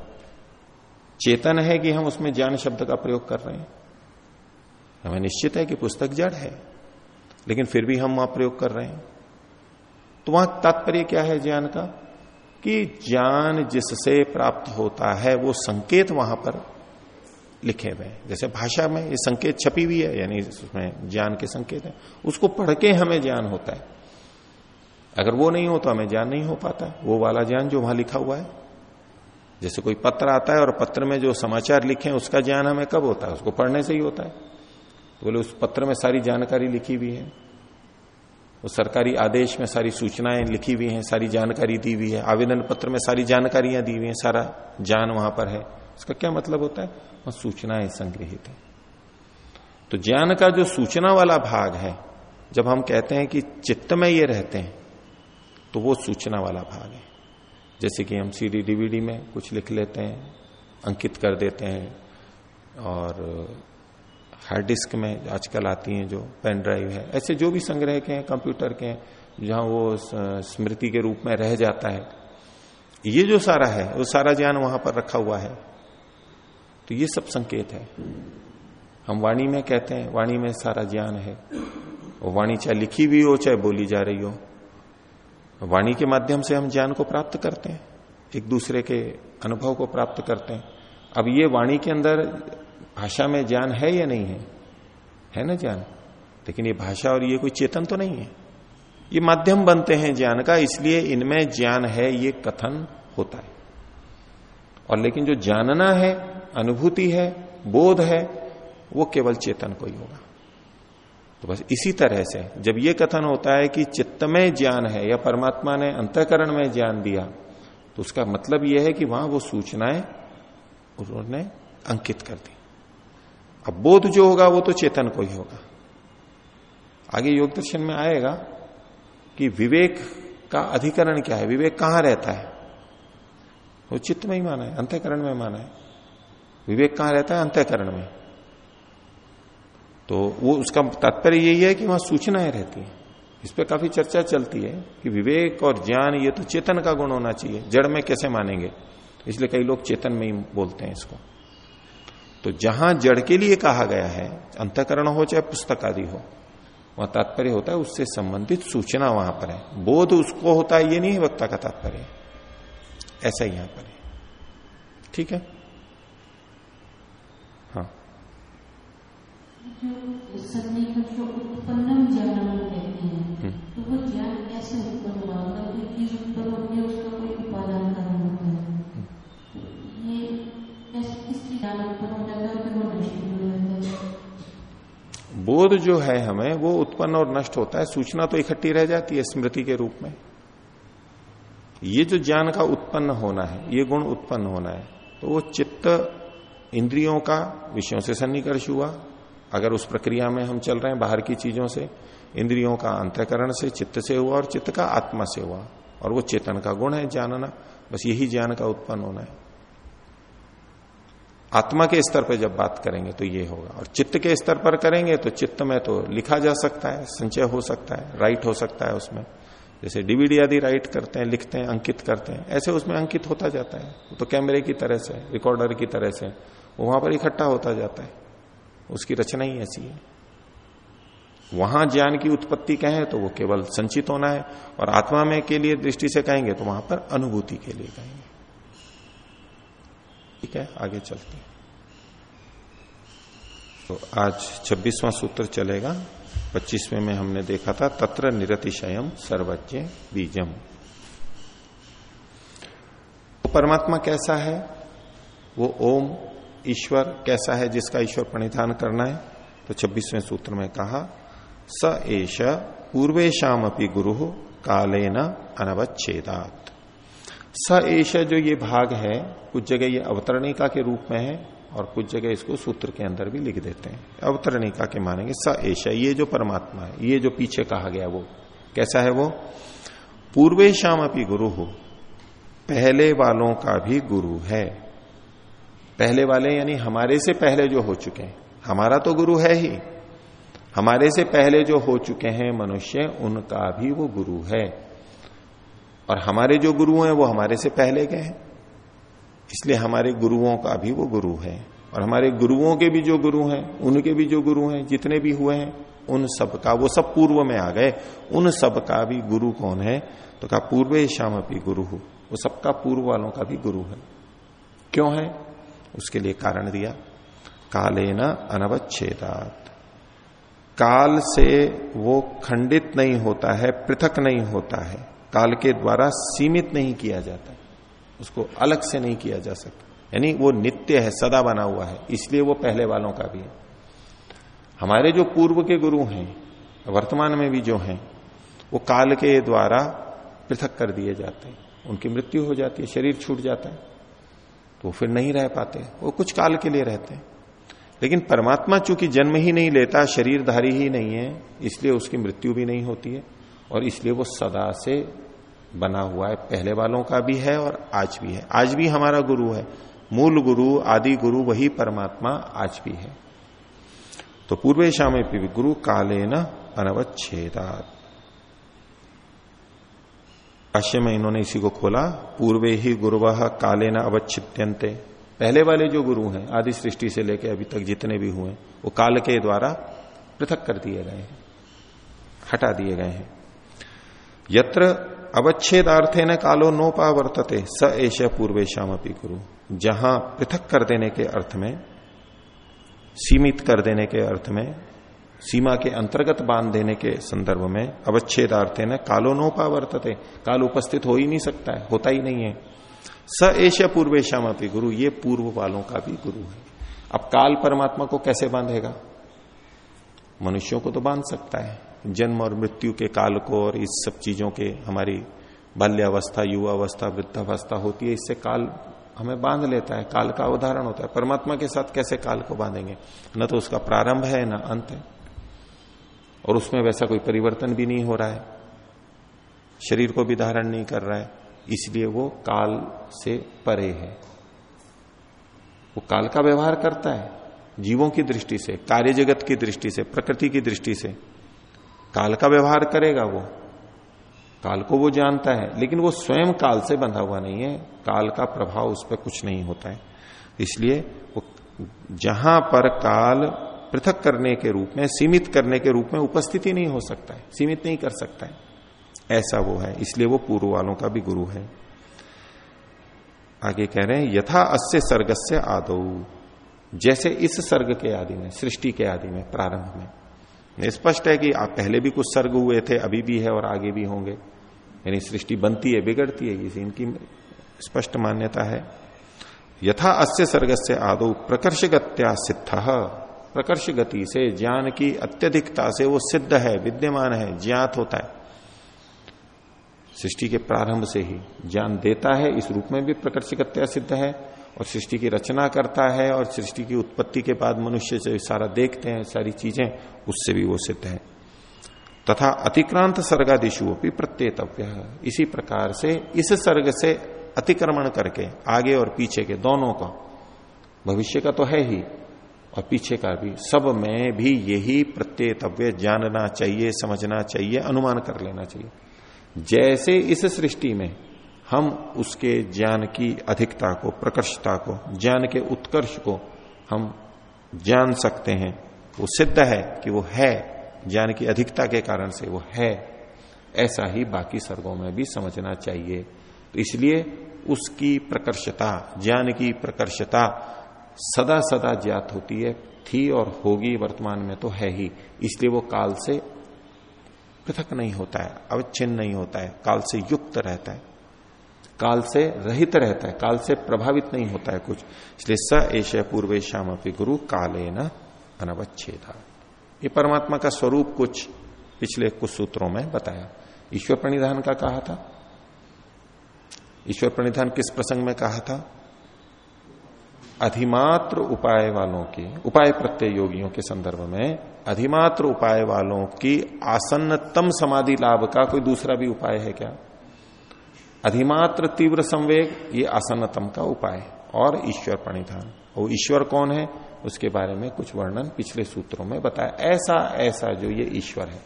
चेतन है कि हम उसमें ज्ञान शब्द का प्रयोग कर रहे हैं? हमें निश्चित है कि पुस्तक जड़ है, लेकिन फिर भी हम वहाँ प्रयोग कर रहे हैं। तो वहाँ तात्पर्य क्या है ज्ञान का? कि ज्ञान जिससे प्राप्त होता है, वो संकेत वहाँ पर लिखे हुए जैसे भाषा में ये संकेत छपी हुई है, यानी उसमें ज्ञान के संकेत है, उसको पढ़ के हमें ज्ञान होता है। अगर वो नहीं हो तो हमें ज्ञान नहीं हो पाता। वो वाला ज्ञान जो वहाँ लिखा हुआ है, जैसे कोई पत्र आता है और पत्र में जो समाचार लिखे हैं, उसका ज्ञान हमें कब होता है? उसको पढ़ने से ही होता है। तो बोले, उस पत्र में सारी जानकारी लिखी हुई है। उस सरकारी आदेश में सारी सूचनाएँ लिखी हुई हैं, सारी जानकारी दी हुई है, आवेदन पत्र में सारी जानकारियाँ दी हुई हैं, सारा ज्ञान वहाँ पर है। इसका क्या मतलब होता है? वहाँ सूचनाएँ संग्रहित है। तो ज्ञान का जो सूचना वाला भाग है, जब हम कहते हैं कि चित्त में ये रहते हैं तो वो सूचना वाला भाग है। जैसे कि हम सीडी डीवीडी में कुछ लिख लेते हैं, अंकित कर देते हैं और हार्ड डिस्क में आजकल आती हैं जो पेन ड्राइव है। ऐसे जो भी संग्रह के हैं, कंप्यूटर के हैं, जहाँ वो स्मृति के रूप में रह जाता है। ये जो सारा है, वो सारा ज्ञान वहाँ पर रखा हुआ है। तो ये सब संकेत है। हम वाणी में कहते हैं, वाणी में सारा ज्ञान है। वो वाणी चाहे लिखी हुई हो, चाहे बोली जा रही हो, वाणी के माध्यम से हम ज्ञान को प्राप्त करते हैं, एक दूसरे के अनुभव को प्राप्त करते हैं। अब ये वाणी के अंदर भाषा में ज्ञान है या नहीं है? है ना ज्ञान? लेकिन ये भाषा और ये कोई चेतन तो नहीं है। ये माध्यम बनते हैं ज्ञान का, इसलिए इनमें ज्ञान है, ये कथन होता है। और लेकिन जो जानना है, अनुभूति है, बोध है, वो केवल चेतन को ही होगा। तो बस इसी तरह से जब ये कथन होता है कि चित्त में ज्ञान है या परमात्मा ने अंतकरण में ज्ञान दिया तो उसका मतलब यह है कि वहाँ वो सूचनाएँ उन्होंने अंकित कर दी। अब बोध जो होगा वो तो चेतन को ही होगा। आगे योग दर्शन में आएगा कि विवेक का अधिकरण क्या है, विवेक कहाँ रहता है? वो चित्त में ही माना है, अंतकरण में माना है। विवेक कहाँ रहता है? अंतकरण में। तो वो उसका तात्पर्य यही है कि वहाँ सूचनाएँ रहती है। इस पर काफ़ी चर्चा चलती है कि विवेक और ज्ञान ये तो चेतन का गुण होना चाहिए। जड़ में कैसे मानेंगे? इसलिए कई लोग चेतन में ही बोलते हैं इसको। तो जहाँ जड़ के लिए कहा गया है, अंतकरण हो चाहे पुस्तक आदि हो, वहाँ तात्पर्य होता है, उससे संबंधित सूचना वहाँ पर है। बोध उसको होता है, ये नहीं वक्ता का तात्पर्य। ऐसा यहाँ पर है। ठीक है? हाँ। बोध जो है हमें, वो उत्पन्न और नष्ट होता है। सूचना तो इकट्ठी रह जाती है स्मृति के रूप में। ये जो ज्ञान का उत्पन्न होना है, ये गुण उत्पन्न होना है तो वो चित्त इंद्रियों का विषयों से सन्निकर्ष हुआ। अगर उस प्रक्रिया में हम चल रहे हैं बाहर की चीज़ों से, इंद्रियों का अंतकरण से, चित्त से हुआ और चित्त का आत्मा से हुआ। और वो चेतन का गुण है, जानना। बस यही ज्ञान का उत्पन्न होना है। आत्मा के स्तर पर जब बात करेंगे तो ये होगा। और चित्त के स्तर पर करेंगे तो चित्त में तो लिखा जा सकता है, संचय हो सकता है राइट हो सकता है उसमें। जैसे डीवीडी आदि राइट करते हैं, लिखते हैं, अंकित करते हैं, ऐसे उसमें अंकित होता जाता है। तो कैमरे की तरह से रिकॉर्डर की तरह से, वो वहाँ पर इकट्ठा होता जाता है। उसकी रचना ही ऐसी है। वहाँ ज्ञान की उत्पत्ति कहें तो वो केवल संचित होना है, और आत्मा में के लिए दृष्टि से कहेंगे तो वहाँ पर अनुभूति के लिए कहेंगे। ठीक है, आगे चलते हैं। तो आज छब्बीसवां सूत्र चलेगा। पच्चीसवें में हमने देखा था, तत्र निरतिशयम सर्वज्ञ बीजम। तो परमात्मा कैसा है? वो ओम, ईश्वर कैसा है जिसका ईश्वर प्रणिधान करना है? तो छब्बीसवें सूत्र में कहा, स एश पूर्वेशम गुरु काले न अनवच्छेदात स एश जो ये भाग है, कुछ जगह ये अवतरणिका के रूप में है और कुछ जगह इसको सूत्र के अंदर भी लिख देते हैं। अवतरणिका के मानेंगे स एश ये जो परमात्मा है, ये जो पीछे कहा गया वो, कैसा है वो? पूर्वेशम अपनी गुरु हो, पहले वालों का भी गुरु है। पहले वाले यानी हमारे से पहले जो हो चुके हैं, हमारा तो गुरु है ही। हमारे से पहले जो हो चुके हैं मनुष्य, उनका भी वो गुरु है। और हमारे जो गुरु हैं, वो हमारे से पहले गए हैं। इसलिए हमारे गुरुओं का भी वो गुरु है। और हमारे गुरुओं के भी जो गुरु हैं, उनके भी जो गुरु हैं, जितने भी हुए हैं, उन सब का, वो सब पूर्व में आ गए। उन सब का भी गुरु कौन है? तो कहा, पूर्व श्याम अपनी गुरु। हो वो सबका पूर्व वालों का भी गुरु है। क्यों है? उसके लिए कारण दिया। काले न अनवच्छेदात। काल से वो खंडित नहीं होता है, पृथक नहीं होता है। काल के द्वारा सीमित नहीं किया जाता। उसको अलग से नहीं किया जा सकता। यानी वो नित्य है, सदा बना हुआ है। इसलिए वो पहले वालों का भी है। हमारे जो पूर्व के गुरु हैं, वर्तमान में भी जो हैं, वो काल के द्वारा पृथक कर दिए जाते हैं। उनकी मृत्यु हो जाती है, शरीर छूट जाता है। तो फिर नहीं रह पाते वो कुछ काल के लिए रहते हैं। लेकिन परमात्मा चूँकि जन्म ही नहीं लेता, शरीरधारी ही नहीं है, इसलिए उसकी मृत्यु भी नहीं होती है। और इसलिए वो सदा से बना हुआ है, पहले वालों का भी है और आज भी है। आज भी हमारा गुरु है। मूल गुरु, आदि गुरु, वही परमात्मा आज भी है। तो पूर्वे शाम गुरु काले न अनवच्छेदात। भाष्य में इन्होंने इसी को खोला, पूर्वे ही गुरुवह काले न अवच्छिद्यंते पहले वाले जो गुरु हैं आदि सृष्टि से लेकर अभी तक जितने भी हुए वो काल के द्वारा पृथक कर दिए गए हैं, हटा दिए गए हैं। यत्र अवच्छेदार्थे न कालो नोपा वर्तते स एश पूर्वे श्यामपी गुरु जहाँ पृथक कर देने के अर्थ में, सीमित कर देने के अर्थ में, सीमा के अंतर्गत बाँध देने के संदर्भ में अवच्छेदार्थे न कालो नोपावर्तते। काल उपस्थित हो ही नहीं सकता है, होता ही नहीं है। स एश पूर्वेशम अपनी गुरु ये पूर्व वालों का भी गुरु है। अब काल परमात्मा को कैसे बांधेगा? मनुष्यों को तो बाँध सकता है। जन्म और मृत्यु के काल को और इस सब चीज़ों के हमारी बाल्यावस्था, युवावस्था, वृद्धावस्था होती है, इससे काल हमें बाँध लेता है, काल का उदाहरण होता है। परमात्मा के साथ कैसे काल को बांधेंगे? न तो उसका प्रारंभ है, न अंत है। और उसमें वैसा कोई परिवर्तन भी नहीं हो रहा है। शरीर को भी धारण नहीं कर रहा है, इसलिए वो काल से परे है। वो काल का व्यवहार करता है, जीवों की दृष्टि से, कार्य जगत की दृष्टि से, प्रकृति की दृष्टि से। काल का व्यवहार करेगा वो। काल को वो जानता है, लेकिन वो स्वयं काल से बंधा हुआ नहीं है। काल का प्रभाव उस पर कुछ नहीं होता है। इसलिए वो जहाँ पर काल पृथक करने के रूप में, सीमित करने के रूप में उपस्थिति नहीं हो सकता है, सीमित नहीं कर सकता है। ऐसा वो है, इसलिए वो पूर्व वालों का भी गुरु है। आगे कह रहे हैं, यथा अस्य सर्ग से आदो। जैसे इस सर्ग के आदि में, सृष्टि के आदि में, प्रारंभ में। स्पष्ट है कि आप पहले भी कुछ सर्ग हुए थे, अभी भी है और आगे भी होंगे। यानी सृष्टि बनती है, बिगड़ती है इसी इनकी स्पष्ट मान्यता है। यथा अस्य सर्ग से आदो प्रकर्षगत्या सिद्ध। प्रकर्ष गति से, ज्ञान की अत्यधिकता से वो सिद्ध है, विद्यमान है, ज्ञात होता है। सृष्टि के प्रारंभ से ही ज्ञान देता है, इस रूप में भी प्रकर्षगत्या सिद्ध है। और सृष्टि की रचना करता है और सृष्टि की उत्पत्ति के बाद मनुष्य से सारा देखते हैं, सारी चीज़ें उससे भी वो सिद्ध है। तथा अतिक्रांत सर्गादिशु भी प्रत्येतव्य। इसी प्रकार से इस सर्ग से अतिक्रमण करके आगे और पीछे के दोनों का भविष्य का तो है ही, और पीछे का भी। सब में भी यही प्रत्येतव्य जानना चाहिए, समझना चाहिए, अनुमान कर लेना चाहिए। जैसे इस सृष्टि में हम उसके ज्ञान की अधिकता को, प्रकर्षता को, ज्ञान के उत्कर्ष को हम जान सकते हैं। वो सिद्ध है कि वो है। ज्ञान की अधिकता के कारण से वो है। ऐसा ही बाकी सर्गों में भी समझना चाहिए। तो इसलिए उसकी प्रकर्षता, ज्ञान की प्रकर्षता सदा सदा ज्ञात होती है। थी और होगी वर्तमान में तो है ही। इसलिए वो काल से पृथक नहीं होता है, अवच्छिन्न नहीं होता है। काल से युक्त रहता है। काल से रहित रहता है, काल से प्रभावित नहीं होता है कुछ। इसलिए स एश पूर्वे श्याम अपनी गुरु काले न अनवच्छेदा। ये परमात्मा का स्वरूप कुछ पिछले कुछ सूत्रों में बताया। ईश्वर प्रणिधान का कहा था। ईश्वर प्रणिधान किस प्रसंग में कहा था? अधिमात्र उपाय वालों की, उपाय प्रत्यय योगियों के संदर्भ में, अधिमात्र उपाय वालों की आसन्नतम समाधि लाभ का कोई दूसरा भी उपाय है क्या? अधिमात्र तीव्र संवेग, ये आसन्नतम का उपाय और ईश्वर प्रणिधान। वो ईश्वर कौन है? उसके बारे में कुछ वर्णन पिछले सूत्रों में बताया। ऐसा ऐसा जो ये ईश्वर है।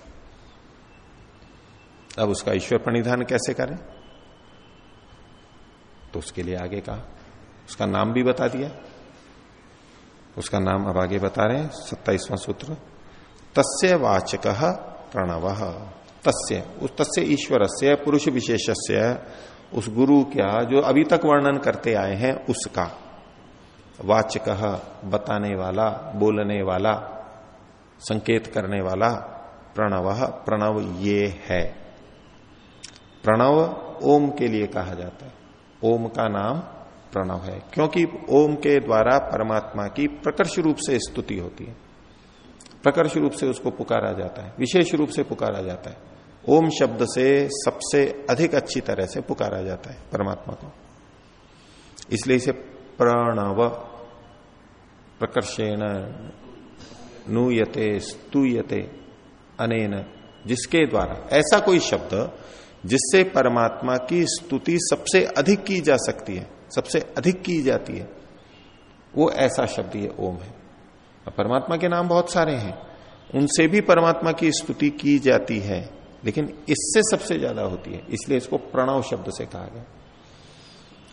अब उसका ईश्वर प्रणिधान कैसे करें? तो उसके लिए आगे कहा। उसका नाम भी बता दिया। उसका नाम अब आगे बता रहे हैं। सत्ताईसवां सूत्र। तस्य वाचक प्रणव। तस्य, उस तस्य ईश्वर से पुरुष विशेष उस गुरु क्या जो अभी तक वर्णन करते आए हैं, उसका। वाचक, बताने वाला, बोलने वाला, संकेत करने वाला, प्रणव प्रणव ये है। प्रणव ओम के लिए कहा जाता है। ओम का नाम प्रणव है, क्योंकि ओम के द्वारा परमात्मा की प्रकर्ष रूप से स्तुति होती है। प्रकर्ष रूप से उसको पुकारा जाता है, विशेष रूप से पुकारा जाता है। ओम शब्द से सबसे अधिक अच्छी तरह से पुकारा जाता है परमात्मा को। इसलिए इसे प्रणव प्रकर्षेण नूयते स्तूयते अनेन, जिसके द्वारा ऐसा कोई शब्द जिससे परमात्मा की स्तुति सबसे अधिक की जा सकती है, सबसे अधिक की जाती है, वो ऐसा शब्द ये ओम है। परमात्मा के नाम बहुत सारे हैं, उनसे भी परमात्मा की स्तुति की जाती है। लेकिन इससे सबसे ज़्यादा होती है, इसलिए इसको प्रणव शब्द से कहा गया।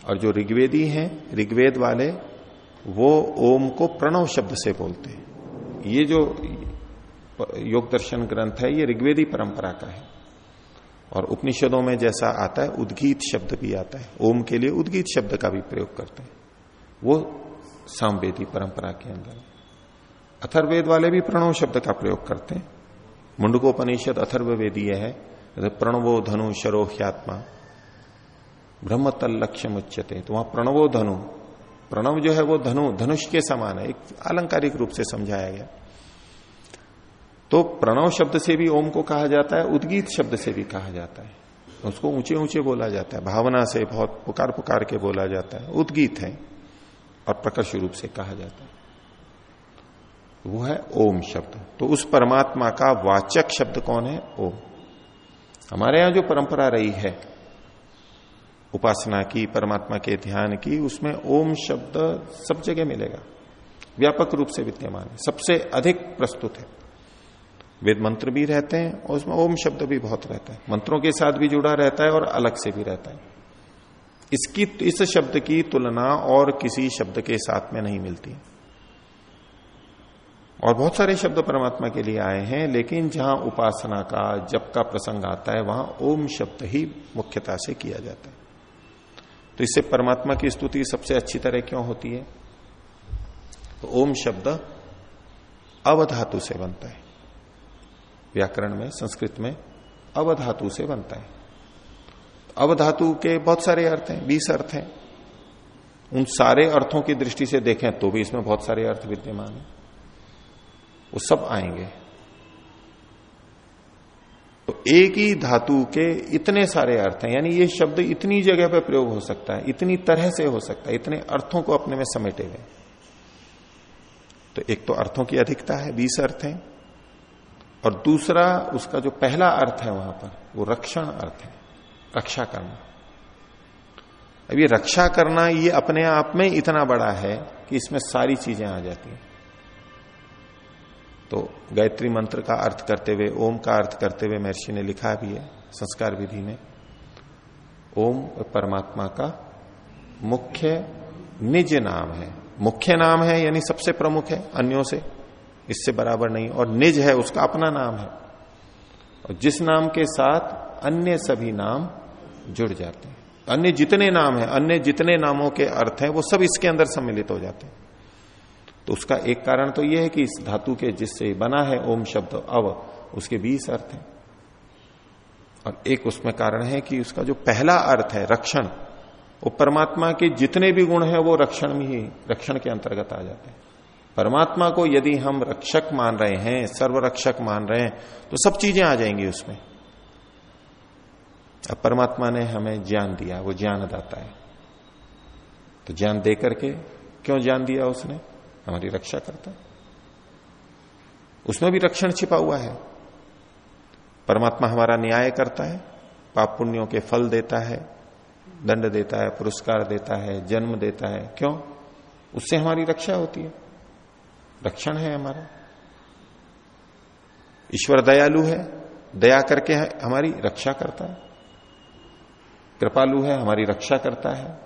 और जो ऋग्वेदी हैं, ऋग्वेद वाले, वो ओम को प्रणव शब्द से बोलते हैं। ये जो योग दर्शन ग्रंथ है, ये ऋग्वेदी परंपरा का है। और उपनिषदों में जैसा आता है, उद्गीत शब्द भी आता है। ओम के लिए उद्गीत शब्द का भी प्रयोग करते हैं। वो सामवेदी परंपरा के अंदर अथर्वेद वाले भी प्रणव शब्द का प्रयोग करते हैं। मुंडकोपनिषद अथर्वेदीय है। प्रणवो धनु शरोह्यात्मा ब्रह्म तल लक्ष्य मुच्यते। तो वहाँ प्रणवो धनु। प्रणव जो है वो धनु, धनुष के समान है। एक आलंकारिक रूप से समझाया गया। तो प्रणव शब्द से भी ओम को कहा जाता है, उद्गीत शब्द से भी कहा जाता है। उसको ऊँचे ऊँचे बोला जाता है। भावना से बहुत पुकार पुकार के बोला जाता है। उद्गीत है और प्रकर्ष रूप से कहा जाता है। वो है ओम शब्द। तो उस परमात्मा का वाचक शब्द कौन है? ओम। हमारे यहाँ जो परंपरा रही है, उपासना की, परमात्मा के ध्यान की, उसमें ओम शब्द सब जगह मिलेगा। व्यापक रूप से विद्यमान है। सबसे अधिक प्रस्तुत है। वेद मंत्र भी रहते हैं और उसमें ओम शब्द भी बहुत रहता है। मंत्रों के साथ भी जुड़ा रहता है और अलग से भी रहता है। इसकी, इस शब्द की तुलना और किसी शब्द के साथ में नहीं मिलती। और बहुत सारे शब्द परमात्मा के लिए आए हैं, लेकिन जहाँ उपासना का, जप का प्रसंग आता है, वहाँ ओम शब्द ही मुख्यता से किया जाता है। तो इससे परमात्मा की स्तुति सबसे अच्छी तरह क्यों होती है? तो ओम शब्द अवधातु से बनता है। व्याकरण में, संस्कृत में अवधातु से बनता है। अवधातु के बहुत सारे अर्थ हैं, बीस अर्थ हैं। उन सारे अर्थों की दृष्टि से देखें तो भी इसमें बहुत सारे अर्थ विद्यमान है। वो सब आएँगे। तो एक ही धातु के इतने सारे अर्थ हैं, यानी ये शब्द इतनी जगह पर प्रयोग हो सकता है, इतनी तरह से हो सकता है, इतने अर्थों को अपने में समेटे हुए। तो एक तो अर्थों की अधिकता है, बीस अर्थ हैं, और दूसरा उसका जो पहला अर्थ है वहाँ पर, वो रक्षण अर्थ है, रक्षा करना। अब ये रक्षा करना ये अपने आप में इतना बड़ा है कि इसमें सारी चीज़ें आ जाती हैं। तो गायत्री मंत्र का अर्थ करते हुए, ओम का अर्थ करते हुए महर्षि ने लिखा भी है, संस्कार विधि में। ओम परमात्मा का मुख्य निज नाम है। मुख्य नाम है यानी सबसे प्रमुख है, अन्यों से इससे बराबर नहीं, और निज है उसका अपना नाम है। और जिस नाम के साथ अन्य सभी नाम जुड़ जाते हैं। अन्य जितने नाम है, अन्य जितने नामों के अर्थ हैं, वो सब इसके अंदर सम्मिलित हो जाते हैं। तो उसका एक कारण तो यह है कि इस धातु के जिससे बना है ओम शब्द अव, उसके बीस अर्थ हैं। और एक उसमें कारण है कि उसका जो पहला अर्थ है रक्षण, वो परमात्मा के जितने भी गुण हैं वो रक्षण में ही, रक्षण के अंतर्गत आ जाते हैं। परमात्मा को यदि हम रक्षक मान रहे हैं, सर्वरक्षक मान रहे हैं तो सब चीज़ें आ जाएँगी उसमें। अब परमात्मा ने हमें ज्ञान दिया, वो ज्ञान दाता है। तो ज्ञान दे करके क्यों ज्ञान दिया उसने? हमारी रक्षा करता है। उसमें भी रक्षण छिपा हुआ है। परमात्मा हमारा न्याय करता है, पाप पुण्यों के फल देता है, दंड देता है, पुरस्कार देता है, जन्म देता है। क्यों? उससे हमारी रक्षा होती है। रक्षण है हमारा। ईश्वर दयालु है, दया करके हमारी रक्षा करता है। कृपालु है, हमारी रक्षा करता है।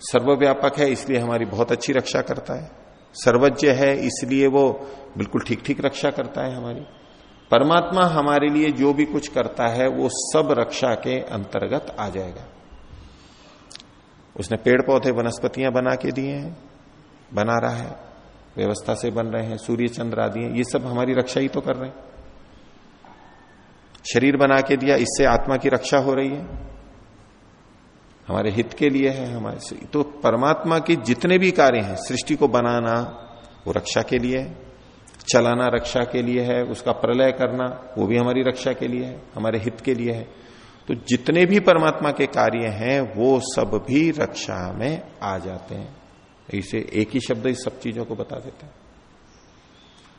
सर्वव्यापक है, इसलिए हमारी बहुत अच्छी रक्षा करता है। सर्वज्ञ है, इसलिए वो बिल्कुल ठीक ठीक रक्षा करता है हमारी। परमात्मा हमारे लिए जो भी कुछ करता है, वो सब रक्षा के अंतर्गत आ जाएगा। उसने पेड़ पौधे वनस्पतियाँ बना के दिए हैं, बना रहा है, व्यवस्था से बन रहे हैं, सूर्य, चंद्र आदि ये सब हमारी रक्षा ही तो कर रहे हैं। शरीर बना के दिया, इससे आत्मा की रक्षा हो रही है। हमारे हित के लिए है, हमारे तो परमात्मा के जितने भी कार्य हैं, सृष्टि को बनाना, वो रक्षा के लिए है। चलाना रक्षा के लिए है, उसका प्रलय करना, वो भी हमारी रक्षा के लिए है, हमारे हित के लिए है। तो जितने भी परमात्मा के कार्य हैं, वो सब भी रक्षा में आ जाते हैं। इसे एक ही शब्द इस सब चीज़ों को बता देता है।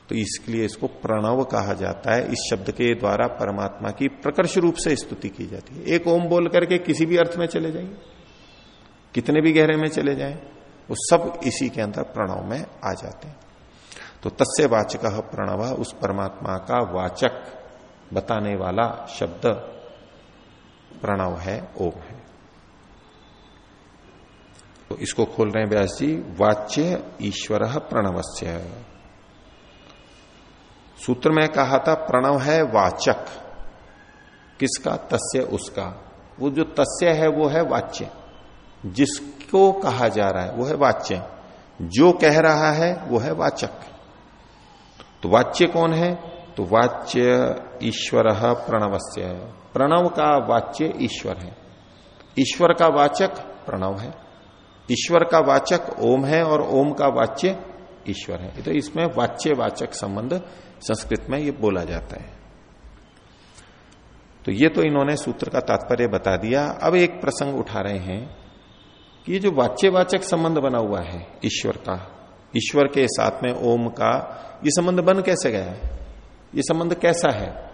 तो इसके लिए इसको प्रणव कहा जाता है। इस शब्द के द्वारा परमात्मा की प्रकर्ष रूप से स्तुति की जाती है। एक ओम बोल करके किसी भी अर्थ में चले जाइए। कितने भी गहरे में चले जाए, वो सब इसी के अंदर प्रणव में आ जाते हैं। तो तस्य वाचक प्रणव, उस परमात्मा का वाचक बताने वाला शब्द प्रणव है, ओम है। तो इसको खोल रहे हैं व्यास जी, वाच्य ईश्वर प्रणवस्य। सूत्र में कहा था, प्रणव है वाचक। किसका? तस्य उसका। वो जो तस्य है, वो है वाच्य। जिसको कहा जा रहा है, वो है वाच्य। जो कह रहा है, वो है वाचक। तो वाच्य कौन है? तो वाच्य ईश्वर प्रणवस्य प्रणव का वाच्य ईश्वर है। ईश्वर का वाचक प्रणव है। ईश्वर का वाचक ओम है और ओम का वाच्य ईश्वर है। तो इसमें वाच्य वाचक संबंध संस्कृत में ये बोला जाता है। तो ये तो इन्होंने सूत्र का तात्पर्य बता दिया। अब एक प्रसंग उठा रहे हैं कि ये जो वाच्यवाचक संबंध बना हुआ है ईश्वर का, ईश्वर के साथ में ओम का, ये संबंध बन कैसे गया? ये संबंध कैसा है?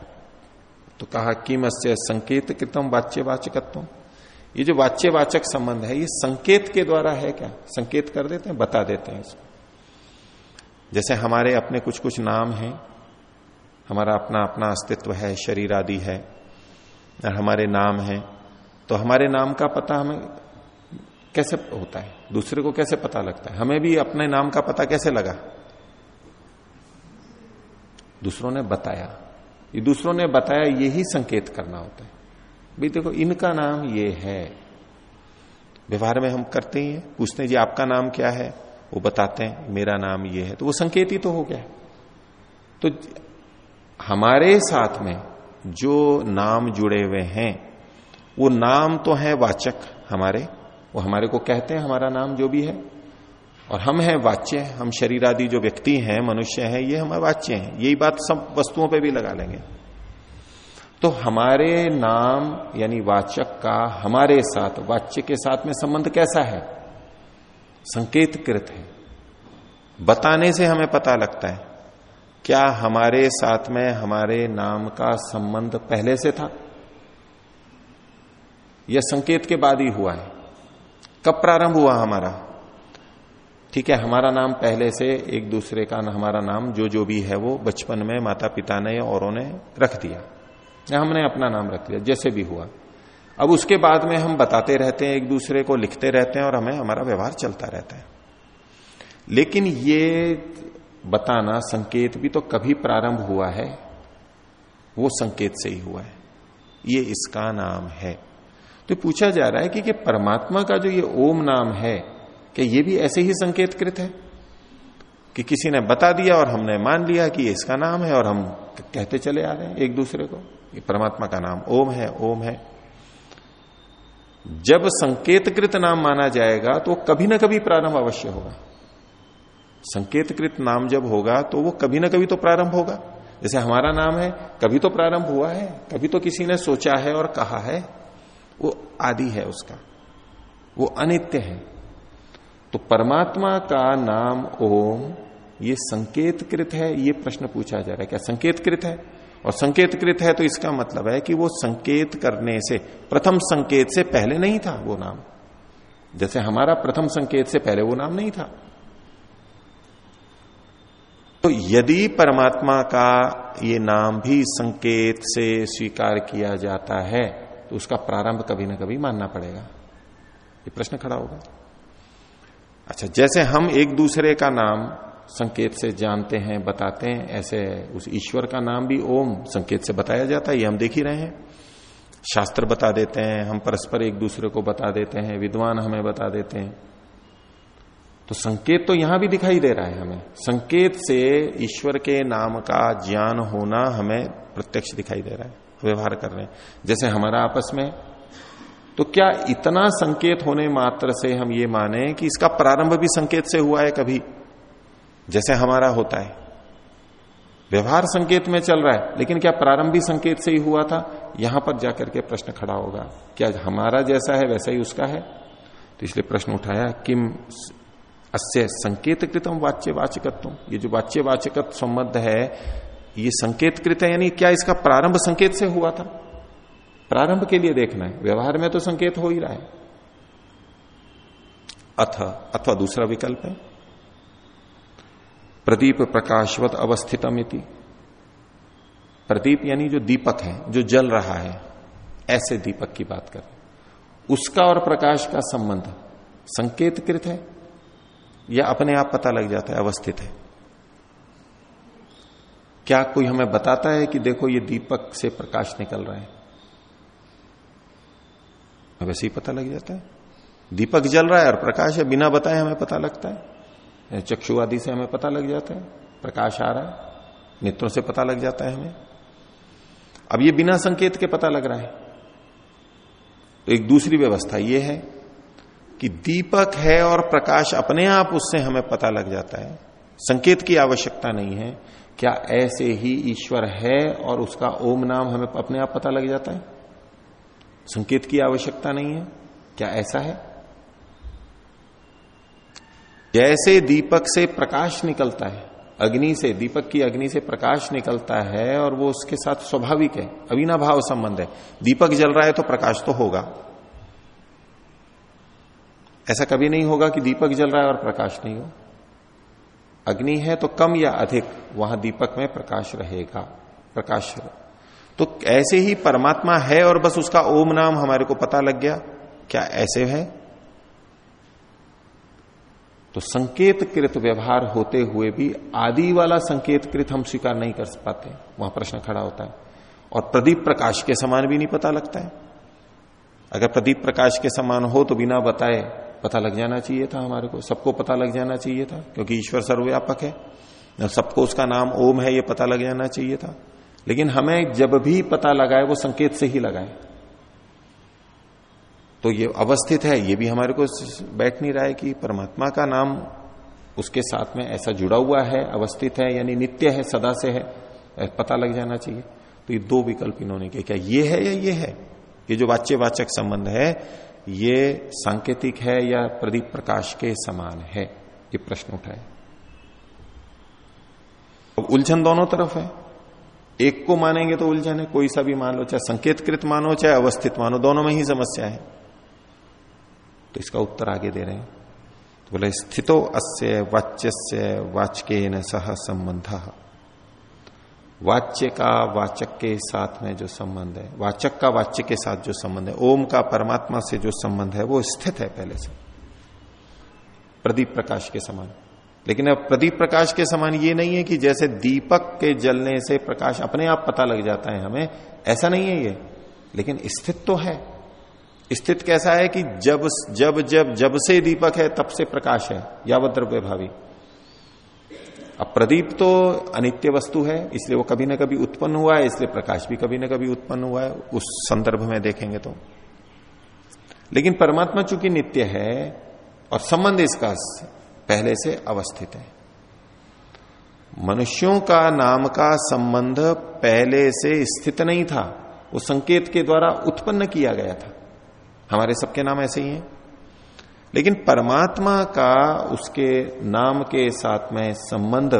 तो कहा कि किमस्य संकेत कृतम वाच्यवाचकत्व ये जो वाच्यवाचक संबंध है, ये संकेत के द्वारा है क्या? संकेत कर देते हैं, बता देते हैं इसको। जैसे हमारे अपने कुछ कुछ नाम हैं हमारा अपना अपना अस्तित्व है, शरीर आदि है, और हमारे नाम है तो हमारे नाम का पता हमें कैसे होता है? दूसरे को कैसे पता लगता है? हमें भी अपने नाम का पता कैसे लगा? दूसरों ने बताया। ये दूसरों ने बताया ये ही संकेत करना होता है। भाई देखो, इनका नाम ये है। व्यवहार में हम करते ही हैं, पूछते हैं, जी, आपका नाम क्या है? वो बताते हैं, मेरा नाम ये है। तो वो संकेत ही तो हो गया। तो हमारे साथ में जो नाम जुड़े हुए हैं, वो नाम तो है वाचक हमारे, वो हमारे को कहते हैं हमारा नाम जो भी है, और हम हैं वाच्य, हम शरीर आदि जो व्यक्ति हैं, मनुष्य हैं, ये हमारे वाच्य हैं, यही बात सब वस्तुओं पे भी लगा लेंगे। तो हमारे नाम, यानी वाचक का हमारे साथ, वाच्य के साथ में संबंध कैसा है? संकेत कृत है। बताने से हमें पता लगता है। क्या हमारे साथ में हमारे नाम का संबंध पहले से था? यह संकेत के बाद ही हुआ है। कब प्रारंभ हुआ हमारा? ठीक है, हमारा नाम पहले से एक दूसरे का हमारा नाम, जो जो भी है वो बचपन में माता पिता ने औरों ने रख दिया। या हमने अपना नाम रख दिया, जैसे भी हुआ। अब उसके बाद में हम बताते रहते हैं, एक दूसरे को लिखते रहते हैं और हमें हमारा व्यवहार चलता रहता है। लेकिन ये बताना संकेत भी तो कभी प्रारंभ हुआ है वो संकेत से ही हुआ है। ये इसका नाम है। तो पूछा जा रहा है कि, कि परमात्मा का जो ये ओम नाम है कि ये भी ऐसे ही संकेत कृत है? कि किसी ने बता दिया और हमने मान लिया कि इसका नाम है और हम कहते चले आ रहे हैं एक दूसरे को ये परमात्मा का नाम ओम है ओम है। जब संकेतकृत नाम माना जाएगा तो कभी ना कभी प्रारंभ अवश्य होगा। संकेतकृत नाम जब होगा तो वो कभी ना कभी तो प्रारंभ होगा। जैसे हमारा नाम है, कभी तो प्रारंभ हुआ है, कभी तो किसी ने सोचा है और कहा है। वो आदि है उसका। वो अनित्य है। तो परमात्मा का नाम ओम, ये संकेतकृत है, ये प्रश्न पूछा जा रहा है। क्या संकेतकृत है? और संकेतकृत है तो इसका मतलब है कि वो संकेत करने से, प्रथम संकेत से पहले नहीं था वो नाम। जैसे हमारा प्रथम संकेत से पहले वो नाम नहीं था। तो यदि परमात्मा का ये नाम भी संकेत से स्वीकार किया जाता है तो उसका प्रारंभ कभी ना कभी मानना पड़ेगा। ये प्रश्न खड़ा होगा। अच्छा जैसे हम एक दूसरे का नाम संकेत से जानते हैं, बताते हैं, ऐसे उस ईश्वर का नाम भी ओम संकेत से बताया जाता है, ये हम देख ही रहे हैं। शास्त्र बता देते हैं, हम परस्पर एक दूसरे को बता देते हैं, विद्वान हमें बता देते हैं। तो संकेत तो यहाँ भी दिखाई दे रहा है हमें। संकेत से ईश्वर के नाम का ज्ञान होना हमें प्रत्यक्ष दिखाई दे रहा है, व्यवहार कर रहे हैं। जैसे हमारा आपस में तो क्या इतना संकेत होने मात्र से हम ये माने कि इसका प्रारंभ भी संकेत से हुआ है कभी? जैसे हमारा होता है। व्यवहार संकेत में चल रहा है, लेकिन क्या प्रारंभ भी संकेत से ही हुआ था? यहाँ पर जाकर के प्रश्न खड़ा होगा, क्या हमारा जैसा है वैसा ही उसका है? तो इसलिए प्रश्न उठाया, किम अस्य संकेत कृतम वाच्य वाचकत्व ये जो वाच्य वाचकत्व संबंध है, ये संकेत कृत है, यानी क्या इसका प्रारंभ संकेत से हुआ था? प्रारंभ के लिए देखना है। व्यवहार में तो संकेत हो ही रहा है। अथ, अथवा दूसरा विकल्प है। प्रदीप प्रकाशवत अवस्थितम इति। प्रदीप यानी जो दीपक है, जो जल रहा है, ऐसे दीपक की बात कर उसका और प्रकाश का संबंध संकेतकृत है या अपने आप पता लग जाता है, अवस्थित है। क्या कोई हमें बताता है कि देखो ये दीपक से प्रकाश निकल रहा है? वैसे ही पता लग जाता है। दीपक जल रहा है और प्रकाश है, बिना बताए हमें पता लगता है। चक्षु आदि से हमें पता लग जाता है, प्रकाश आ रहा है, नेत्रों से पता लग जाता है हमें। अब ये बिना संकेत के पता लग रहा है। तो एक दूसरी व्यवस्था ये है कि दीपक है और प्रकाश अपने आप उससे हमें पता लग जाता है। संकेत की आवश्यकता नहीं है। क्या ऐसे ही ईश्वर है और उसका ओम नाम हमें अपने आप पता लग जाता है? संकेत की आवश्यकता नहीं है। क्या ऐसा है? जैसे दीपक से प्रकाश निकलता है, अग्नि से, दीपक की अग्नि से प्रकाश निकलता है और वो उसके साथ स्वाभाविक है अविना भाव संबंध है। दीपक जल रहा है तो प्रकाश तो होगा। ऐसा कभी नहीं होगा कि दीपक जल रहा है और प्रकाश नहीं हो। अग्नि है तो कम या अधिक, वहाँ दीपक में प्रकाश रहेगा, प्रकाश तो ऐसे ही परमात्मा है और बस उसका ओम नाम हमारे को पता लग गया। क्या ऐसे है? तो संकेत कृत व्यवहार होते हुए भी आदि वाला संकेत कृत हम स्वीकार नहीं कर पाते। वहाँ प्रश्न खड़ा होता है। और प्रदीप प्रकाश के समान भी नहीं पता लगता है। अगर प्रदीप प्रकाश के समान हो तो बिना बताए पता लग जाना चाहिए था हमारे को, सबको पता लग जाना चाहिए था, क्योंकि ईश्वर सर्वव्यापक है। सबको उसका नाम ओम है, ये पता लग जाना चाहिए था। लेकिन हमें जब भी पता लगाए, वो संकेत से ही लगाए। तो ये अवस्थित है, ये भी हमारे को बैठ नहीं रहा है कि परमात्मा का नाम उसके साथ में ऐसा जुड़ा हुआ है, अवस्थित है, यानी नित्य है, सदा से है पता लग जाना चाहिए। तो ये दो विकल्प इन्होंने किया क्या ये है या ये है? ये जो वाच्य वाचक संबंध है ये सांकेतिक है या प्रदीप प्रकाश के समान है? ये प्रश्न उठाए। तो उलझन दोनों तरफ़ है। एक को मानेंगे तो उलझन है, कोई सा भी मान लो, चाहे संकेतकृत मानो, चाहे अवस्थित मानो, दोनों में ही समस्या है। तो इसका उत्तर आगे दे रहे हैं। तो बोले, स्थितो अस्य वाच्य वाचके सह संबंध। वाच्य का वाचक के साथ में जो संबंध है, वाचक का वाच्य के साथ जो संबंध है, ओम का परमात्मा से जो संबंध है, वो स्थित है पहले से। प्रदीप प्रकाश के समान। लेकिन अब प्रदीप प्रकाश के समान ये नहीं है कि जैसे दीपक के जलने से प्रकाश अपने आप पता लग जाता है हमें, ऐसा नहीं है ये। लेकिन स्थित तो है। स्थित कैसा है कि जब जब जब जब से दीपक है, तब से प्रकाश है, यावत द्रव्य भावी अब प्रदीप तो अनित्य वस्तु है, इसलिए वो कभी ना कभी उत्पन्न हुआ है, इसलिए प्रकाश भी कभी ना कभी उत्पन्न हुआ है, उस संदर्भ में देखेंगे तो। लेकिन परमात्मा चूँकि नित्य है, और संबंध इसका पहले से अवस्थित है। मनुष्यों का नाम का संबंध पहले से स्थित नहीं था वो संकेत के द्वारा उत्पन्न किया गया था। हमारे सबके नाम ऐसे ही हैं। लेकिन परमात्मा का उसके नाम के साथ में संबंध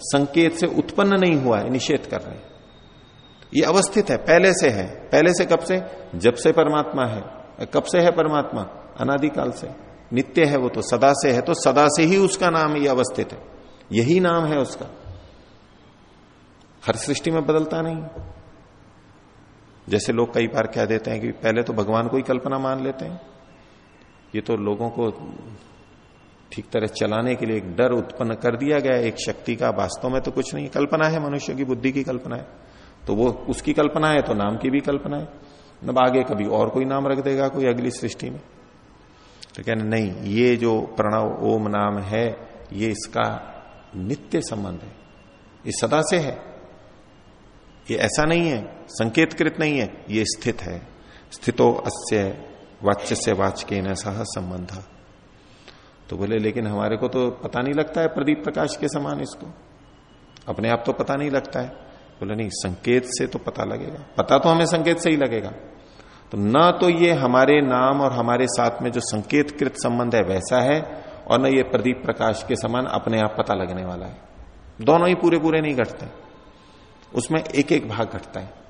संकेत से उत्पन्न नहीं हुआ है, निषेध कर रहे ये अवस्थित है, पहले से है। पहले से कब से? जब से परमात्मा है। कब से है परमात्मा? अनादिकाल से। नित्य है वो तो सदा से है तो सदा से ही उसका नाम ये अवस्थित है। यही नाम है उसका। हर सृष्टि में बदलता नहीं। जैसे लोग कई बार कह देते हैं कि पहले तो भगवान को ही कल्पना मान लेते हैं। ये तो लोगों को ठीक तरह चलाने के लिए एक डर उत्पन्न कर दिया गया एक शक्ति का वास्तव में तो कुछ नहीं, कल्पना है मनुष्य की, बुद्धि की कल्पना है। तो वो उसकी कल्पना है तो नाम की भी कल्पना है। मतलब आगे कभी और कोई नाम रख देगा कोई अगली सृष्टि में। तो कहना, नहीं, ये जो प्रणव ओम नाम है, ये इसका नित्य संबंध है। ये सदा से है। ये ऐसा नहीं है, संकेतकृत नहीं है, ये स्थित है। स्थितो अस्य वाच्य से वाचके न सह संबंध। तो बोले, लेकिन हमारे को तो पता नहीं लगता है प्रदीप प्रकाश के समान इसको। अपने आप तो पता नहीं लगता है। बोले, नहीं, संकेत से तो पता लगेगा। पता तो हमें संकेत से ही लगेगा। तो न तो ये हमारे नाम और हमारे साथ में जो संकेतकृत संबंध है वैसा है, और न ये प्रदीप प्रकाश के समान अपने आप पता लगने वाला है। दोनों ही पूरे पूरे नहीं घटते। उसमें एक एक भाग घटता है।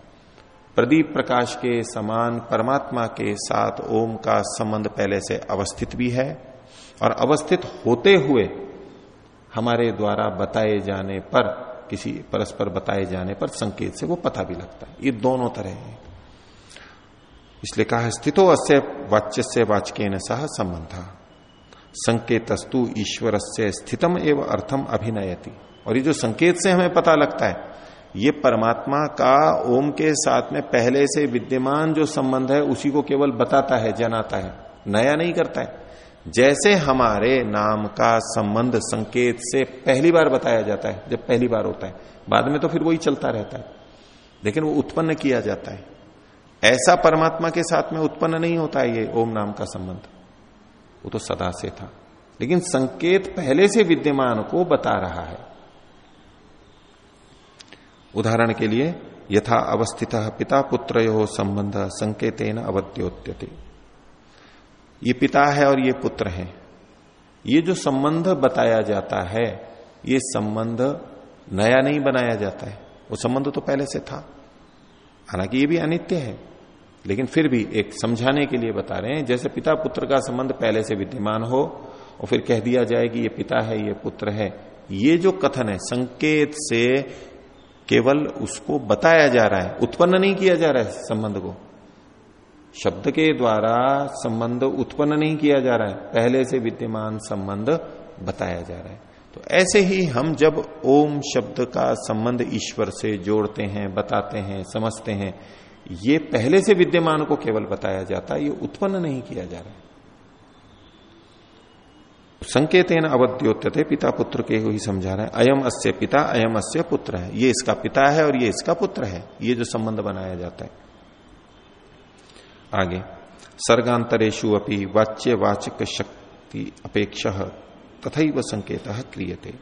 प्रदीप प्रकाश के समान परमात्मा के साथ ओम का संबंध पहले से अवस्थित भी है और अवस्थित होते हुए हमारे द्वारा बताए जाने पर, किसी परस्पर बताए जाने पर संकेत से वो पता भी लगता है। ये दोनों तरह है। इसलिए कहा, स्थितो अस्य वाच्य से वाचके न सह संबंध। संकेतस्तु ईश्वर से स्थितम एवं अर्थम अभिनयति। और ये जो संकेत से हमें पता लगता है ये परमात्मा का ओम के साथ में पहले से विद्यमान जो संबंध है, उसी को केवल बताता है, जनाता है, नया नहीं करता है। जैसे हमारे नाम का संबंध संकेत से पहली बार बताया जाता है, जब पहली बार होता है, बाद में तो फिर वही चलता रहता है। लेकिन वो उत्पन्न किया जाता है। ऐसा परमात्मा के साथ में उत्पन्न नहीं होता है ये ओम नाम का संबंध। वो तो सदा से था। लेकिन संकेत पहले से विद्यमान को बता रहा है। उदाहरण के लिए, यथा अवस्थित पिता पुत्र यो संबंध संकेतेन अवत्योत्यते ये पिता है और ये पुत्र है। ये जो संबंध बताया जाता है, ये संबंध नया नहीं बनाया जाता है। वो संबंध तो पहले से था। हालाँकि ये भी अनित्य है, लेकिन फिर भी एक समझाने के लिए बता रहे हैं, जैसे पिता पुत्र का संबंध पहले से विद्यमान हो, और फिर कह दिया जाए कि ये पिता है, ये पुत्र है, ये जो कथन है, संकेत से केवल उसको बताया जा रहा है, उत्पन्न नहीं किया जा रहा है संबंध को। शब्द के द्वारा संबंध उत्पन्न नहीं किया जा रहा है, पहले से विद्यमान संबंध बताया जा रहा है। तो ऐसे ही हम जब ओम शब्द का संबंध ईश्वर से जोड़ते हैं, बताते हैं, समझते हैं, ये पहले से विद्यमान को केवल बताया जाता है ये उत्पन्न नहीं किया जा रहा है। संकेतेन अवध्योत्यते पिता पुत्र के ही समझा रहे हैं। अयम अस्य पिता, अयम अस्य पुत्र है। ये इसका पिता है और ये इसका पुत्र है। ये जो संबंध बनाया जाता है। आगे सर्गांतरेशु अपनी वाच्य वाचक शक्ति अपेक्षा तथा वह संकेत क्रियते।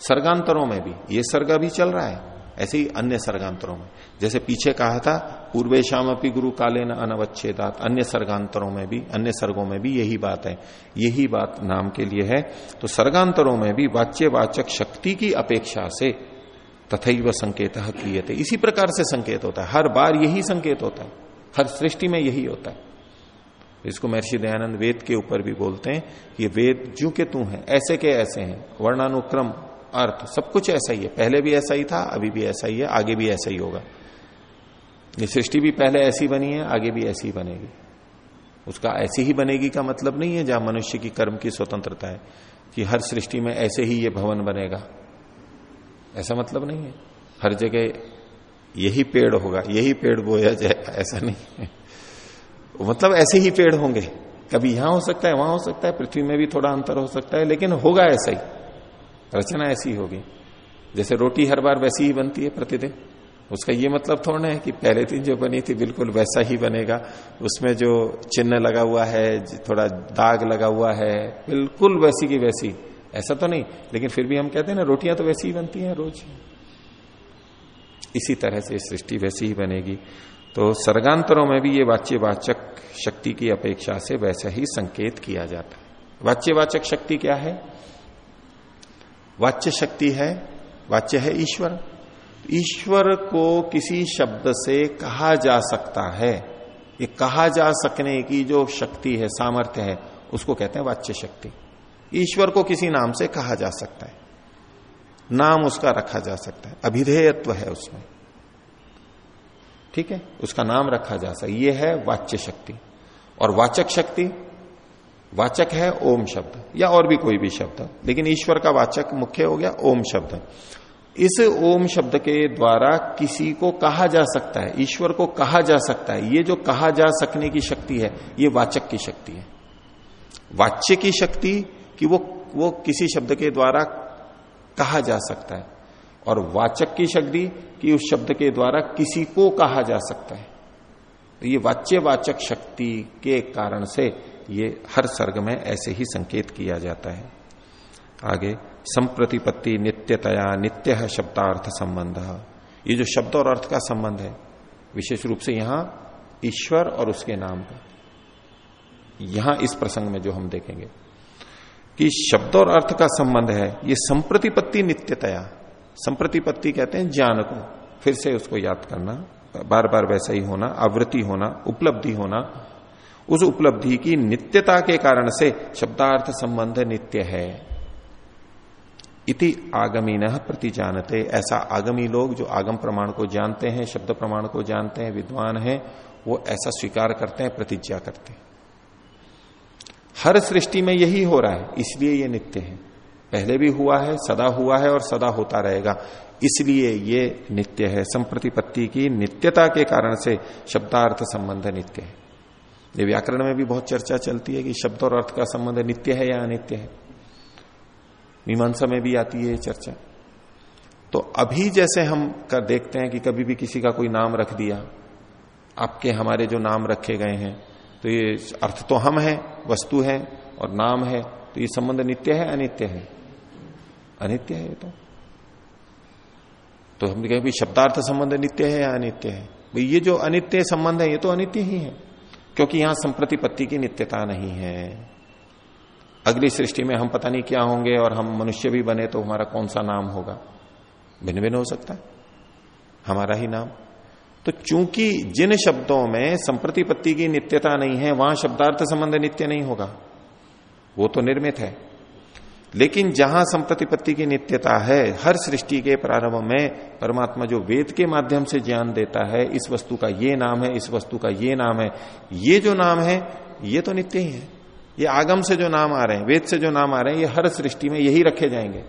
सर्गांतरों में भी, ये सर्ग अभी चल रहा है। ऐसे ही अन्य सर्गांतरों में। जैसे पीछे कहा था पूर्वेशम अपनी गुरु काले न अनवच्छेदात। अन्य सर्गांतरों में भी, अन्य सर्गों में भी यही बात है। यही बात नाम के लिए है। तो सर्गांतरों में भी वाच्य वाचक शक्ति की अपेक्षा से तथा संकेत क्रियते। इसी प्रकार से संकेत होता है। हर बार यही संकेत होता है। हर सृष्टि में यही होता है। इसको महर्षि दयानंद वेद के ऊपर भी बोलते हैं कि वेद जू के तू है, ऐसे के ऐसे हैं। वर्णानुक्रम अर्थ, सब कुछ ऐसा ही है। पहले भी ऐसा ही था, अभी भी ऐसा ही है, आगे भी ऐसा ही होगा। ये सृष्टि भी पहले ऐसी बनी है, आगे भी ऐसी ही बनेगी। उसका ऐसी ही बनेगी का मतलब नहीं है, जहाँ मनुष्य की कर्म की स्वतंत्रता है, कि हर सृष्टि में ऐसे ही ये भवन बनेगा। ऐसा मतलब नहीं है। हर जगह यही पेड़ होगा, यही पेड़ बोया जाए, ऐसा नहीं है। मतलब ऐसे ही पेड़ होंगे। कभी यहाँ हो सकता है, वहाँ हो सकता है, पृथ्वी में भी थोड़ा अंतर हो सकता है, लेकिन होगा ऐसा ही। रचना ऐसी होगी। जैसे रोटी हर बार वैसी ही बनती है प्रतिदिन। उसका ये मतलब थोड़ा है कि पहले दिन जो बनी थी बिल्कुल वैसा ही बनेगा। उसमें जो चिन्ह लगा हुआ है थोड़ा दाग लगा हुआ है, बिल्कुल वैसी की वैसी। ऐसा तो नहीं, लेकिन फिर भी हम कहते हैं ना, रोटियाँ तो वैसी ही बनती हैं रोज। इसी तरह से सृष्टि वैसी ही बनेगी। तो सर्गांतरों में भी ये वाच्यवाचक शक्ति की अपेक्षा से वैसा ही संकेत किया जाता है। वाच्यवाचक शक्ति क्या है? वाच्य शक्ति है, वाच्य है ईश्वर। ईश्वर को किसी शब्द से कहा जा सकता है। ये कहा जा सकने की जो शक्ति है, सामर्थ्य है, उसको कहते हैं वाच्य शक्ति। ईश्वर को किसी नाम से कहा जा सकता है। नाम उसका रखा जा सकता है। अभिधेयत्व है उसमें। ठीक है? उसका नाम रखा जा सकता ये है वाच्य शक्ति। और वाचक शक्ति वाचक है, ओम शब्द, या और भी कोई भी शब्द। लेकिन ईश्वर का वाचक मुख्य हो गया ओम शब्द। इस ओम शब्द के द्वारा किसी को कहा जा सकता है, ईश्वर को कहा जा सकता है। ये जो कहा जा सकने की शक्ति है, ये वाचक की शक्ति है। वाच्य की शक्ति कि वो वो किसी शब्द के द्वारा कहा जा सकता है। और वाचक की शक्ति कि उस शब्द के द्वारा किसी को कहा जा सकता है। तो ये वाच्य वाचक शक्ति के कारण से ये हर सर्ग में ऐसे ही संकेत किया जाता है। आगे, संप्रतिपत्ति नित्यतया नित्य शब्दार्थ संबंध। ये जो शब्द और अर्थ का संबंध है, विशेष रूप से यहाँ ईश्वर और उसके नाम का। यहाँ इस प्रसंग में जो हम देखेंगे कि शब्द और अर्थ का संबंध है, ये संप्रतिपत्ति नित्यतया। संप्रतिपत्ति कहते हैं ज्ञान को, फिर से उसको याद करना। बार बार वैसा ही होना, आवृत्ति होना, उपलब्धि होना उस उपलब्धि की नित्यता के कारण से शब्दार्थ संबंध नित्य है। इति आगमी न प्रति जानते ऐसा आगमी लोग जो आगम प्रमाण को जानते हैं, शब्द प्रमाण को जानते हैं, विद्वान हैं, वो ऐसा स्वीकार करते हैं, प्रतिज्ञा करते हैं। हर सृष्टि में यही हो रहा है, इसलिए ये नित्य है। पहले भी हुआ है, सदा हुआ है और सदा होता रहेगा। इसलिए ये नित्य है। संप्रतिपत्ति की नित्यता के कारण से शब्दार्थ संबंध नित्य है। ये व्याकरण में भी बहुत चर्चा चलती है कि शब्द और अर्थ का संबंध नित्य है या अनित्य है। मीमांसा में भी आती है चर्चा। तो अभी जैसे हम कर देखते हैं कि कभी भी किसी का कोई नाम रख दिया, आपके हमारे जो नाम रखे गए हैं तो ये अर्थ तो हम है, वस्तु है और नाम है तो ये संबंध नित्य है, अनित्य है? अनित्य है ये तो। तो हम कहें शब्दार्थ संबंध नित्य है या अनित्य है? भाई, ये जो अनित्य संबंध है, ये तो अनित्य ही है। क्योंकि यहाँ संप्रतिपत्ति की नित्यता नहीं है। अगली सृष्टि में हम पता नहीं क्या होंगे और हम मनुष्य भी बने तो हमारा कौन सा नाम होगा? भिन्न भिन्न हो सकता है। हमारा ही नाम। तो चूँकि जिन शब्दों में संप्रतिपत्ति की नित्यता नहीं है, वहाँ शब्दार्थ संबंध नित्य नहीं होगा। वो तो निर्मित है। लेकिन जहाँ संप्रतिपत्ति की नित्यता है, हर सृष्टि के प्रारंभ में परमात्मा जो वेद के माध्यम से ज्ञान देता है, इस वस्तु का ये नाम है, इस वस्तु का ये नाम है, ये जो नाम है, ये तो नित्य ही है। ये आगम से जो नाम आ रहे हैं, वेद से जो नाम आ रहे हैं, ये हर सृष्टि में यही रखे जाएँगे।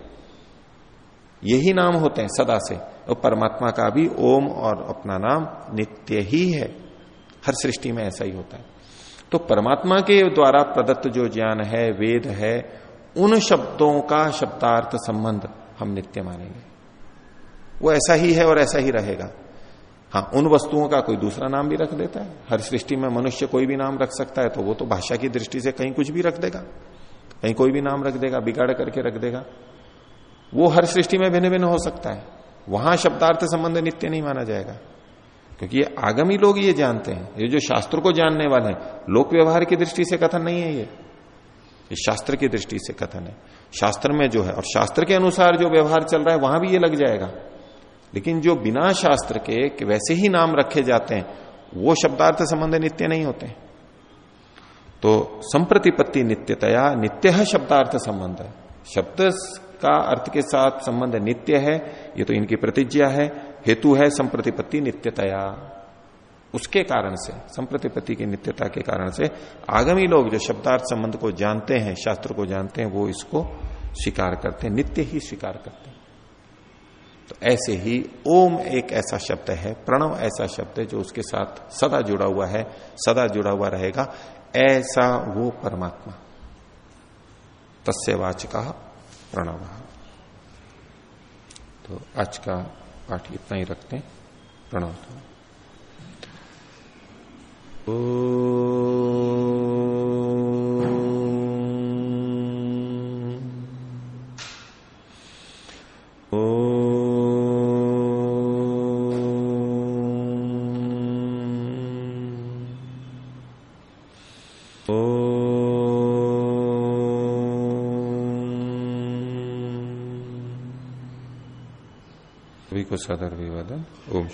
यही नाम होते हैं सदा से, और परमात्मा का भी ओम और अपना नाम नित्य ही है। हर सृष्टि में ऐसा ही होता है। तो परमात्मा के द्वारा प्रदत्त जो ज्ञान है, वेद है उन शब्दों का शब्दार्थ संबंध हम नित्य मानेंगे। वो ऐसा ही है और ऐसा ही रहेगा। हाँ उन वस्तुओं का कोई दूसरा नाम भी रख देता है। हर सृष्टि में मनुष्य कोई भी नाम रख सकता है तो वो तो भाषा की दृष्टि से कहीं कुछ भी रख देगा। कहीं कोई भी नाम रख देगा, बिगाड़ करके रख देगा। वो हर सृष्टि में भिन्न भिन्न हो सकता है। वहाँ शब्दार्थ संबंध नित्य नहीं माना जाएगा। क्योंकि ये आगमी लोग ये जानते हैं। ये जो शास्त्र को जानने वाले हैं, लोक व्यवहार की दृष्टि से कथन नहीं है ये। ये शास्त्र की दृष्टि से कथन है। शास्त्र में जो है, और शास्त्र के अनुसार जो व्यवहार चल रहा है, वहाँ भी ये लग जाएगा। लेकिन जो बिना शास्त्र के वैसे ही नाम रखे जाते हैं, वो शब्दार्थ संबंध नित्य नहीं होते। तो संप्रतिपत्ति नित्यतया, नित्य शब्दार्थ संबंध है। शब्द का अर्थ के साथ संबंध नित्य है, ये तो इनकी प्रतिज्ञा है। हेतु है संप्रतिपत्ति नित्यतया। उसके कारण से संप्रतिपत्ति की नित्यता के कारण से, आगामी लोग जो शब्दार्थ संबंध को जानते हैं, शास्त्र को जानते हैं, वो इसको स्वीकार करते हैं, नित्य ही स्वीकार करते हैं। तो ऐसे ही ओम एक ऐसा शब्द है, प्रणव ऐसा शब्द है जो उसके साथ सदा जुड़ा हुआ है, सदा जुड़ा हुआ रहेगा, ऐसा वो परमात्मा। तस्वाच का प्रणव। तो आज का पाठ इतना ही रखते हैं प्रणव को सदर विवादन ओम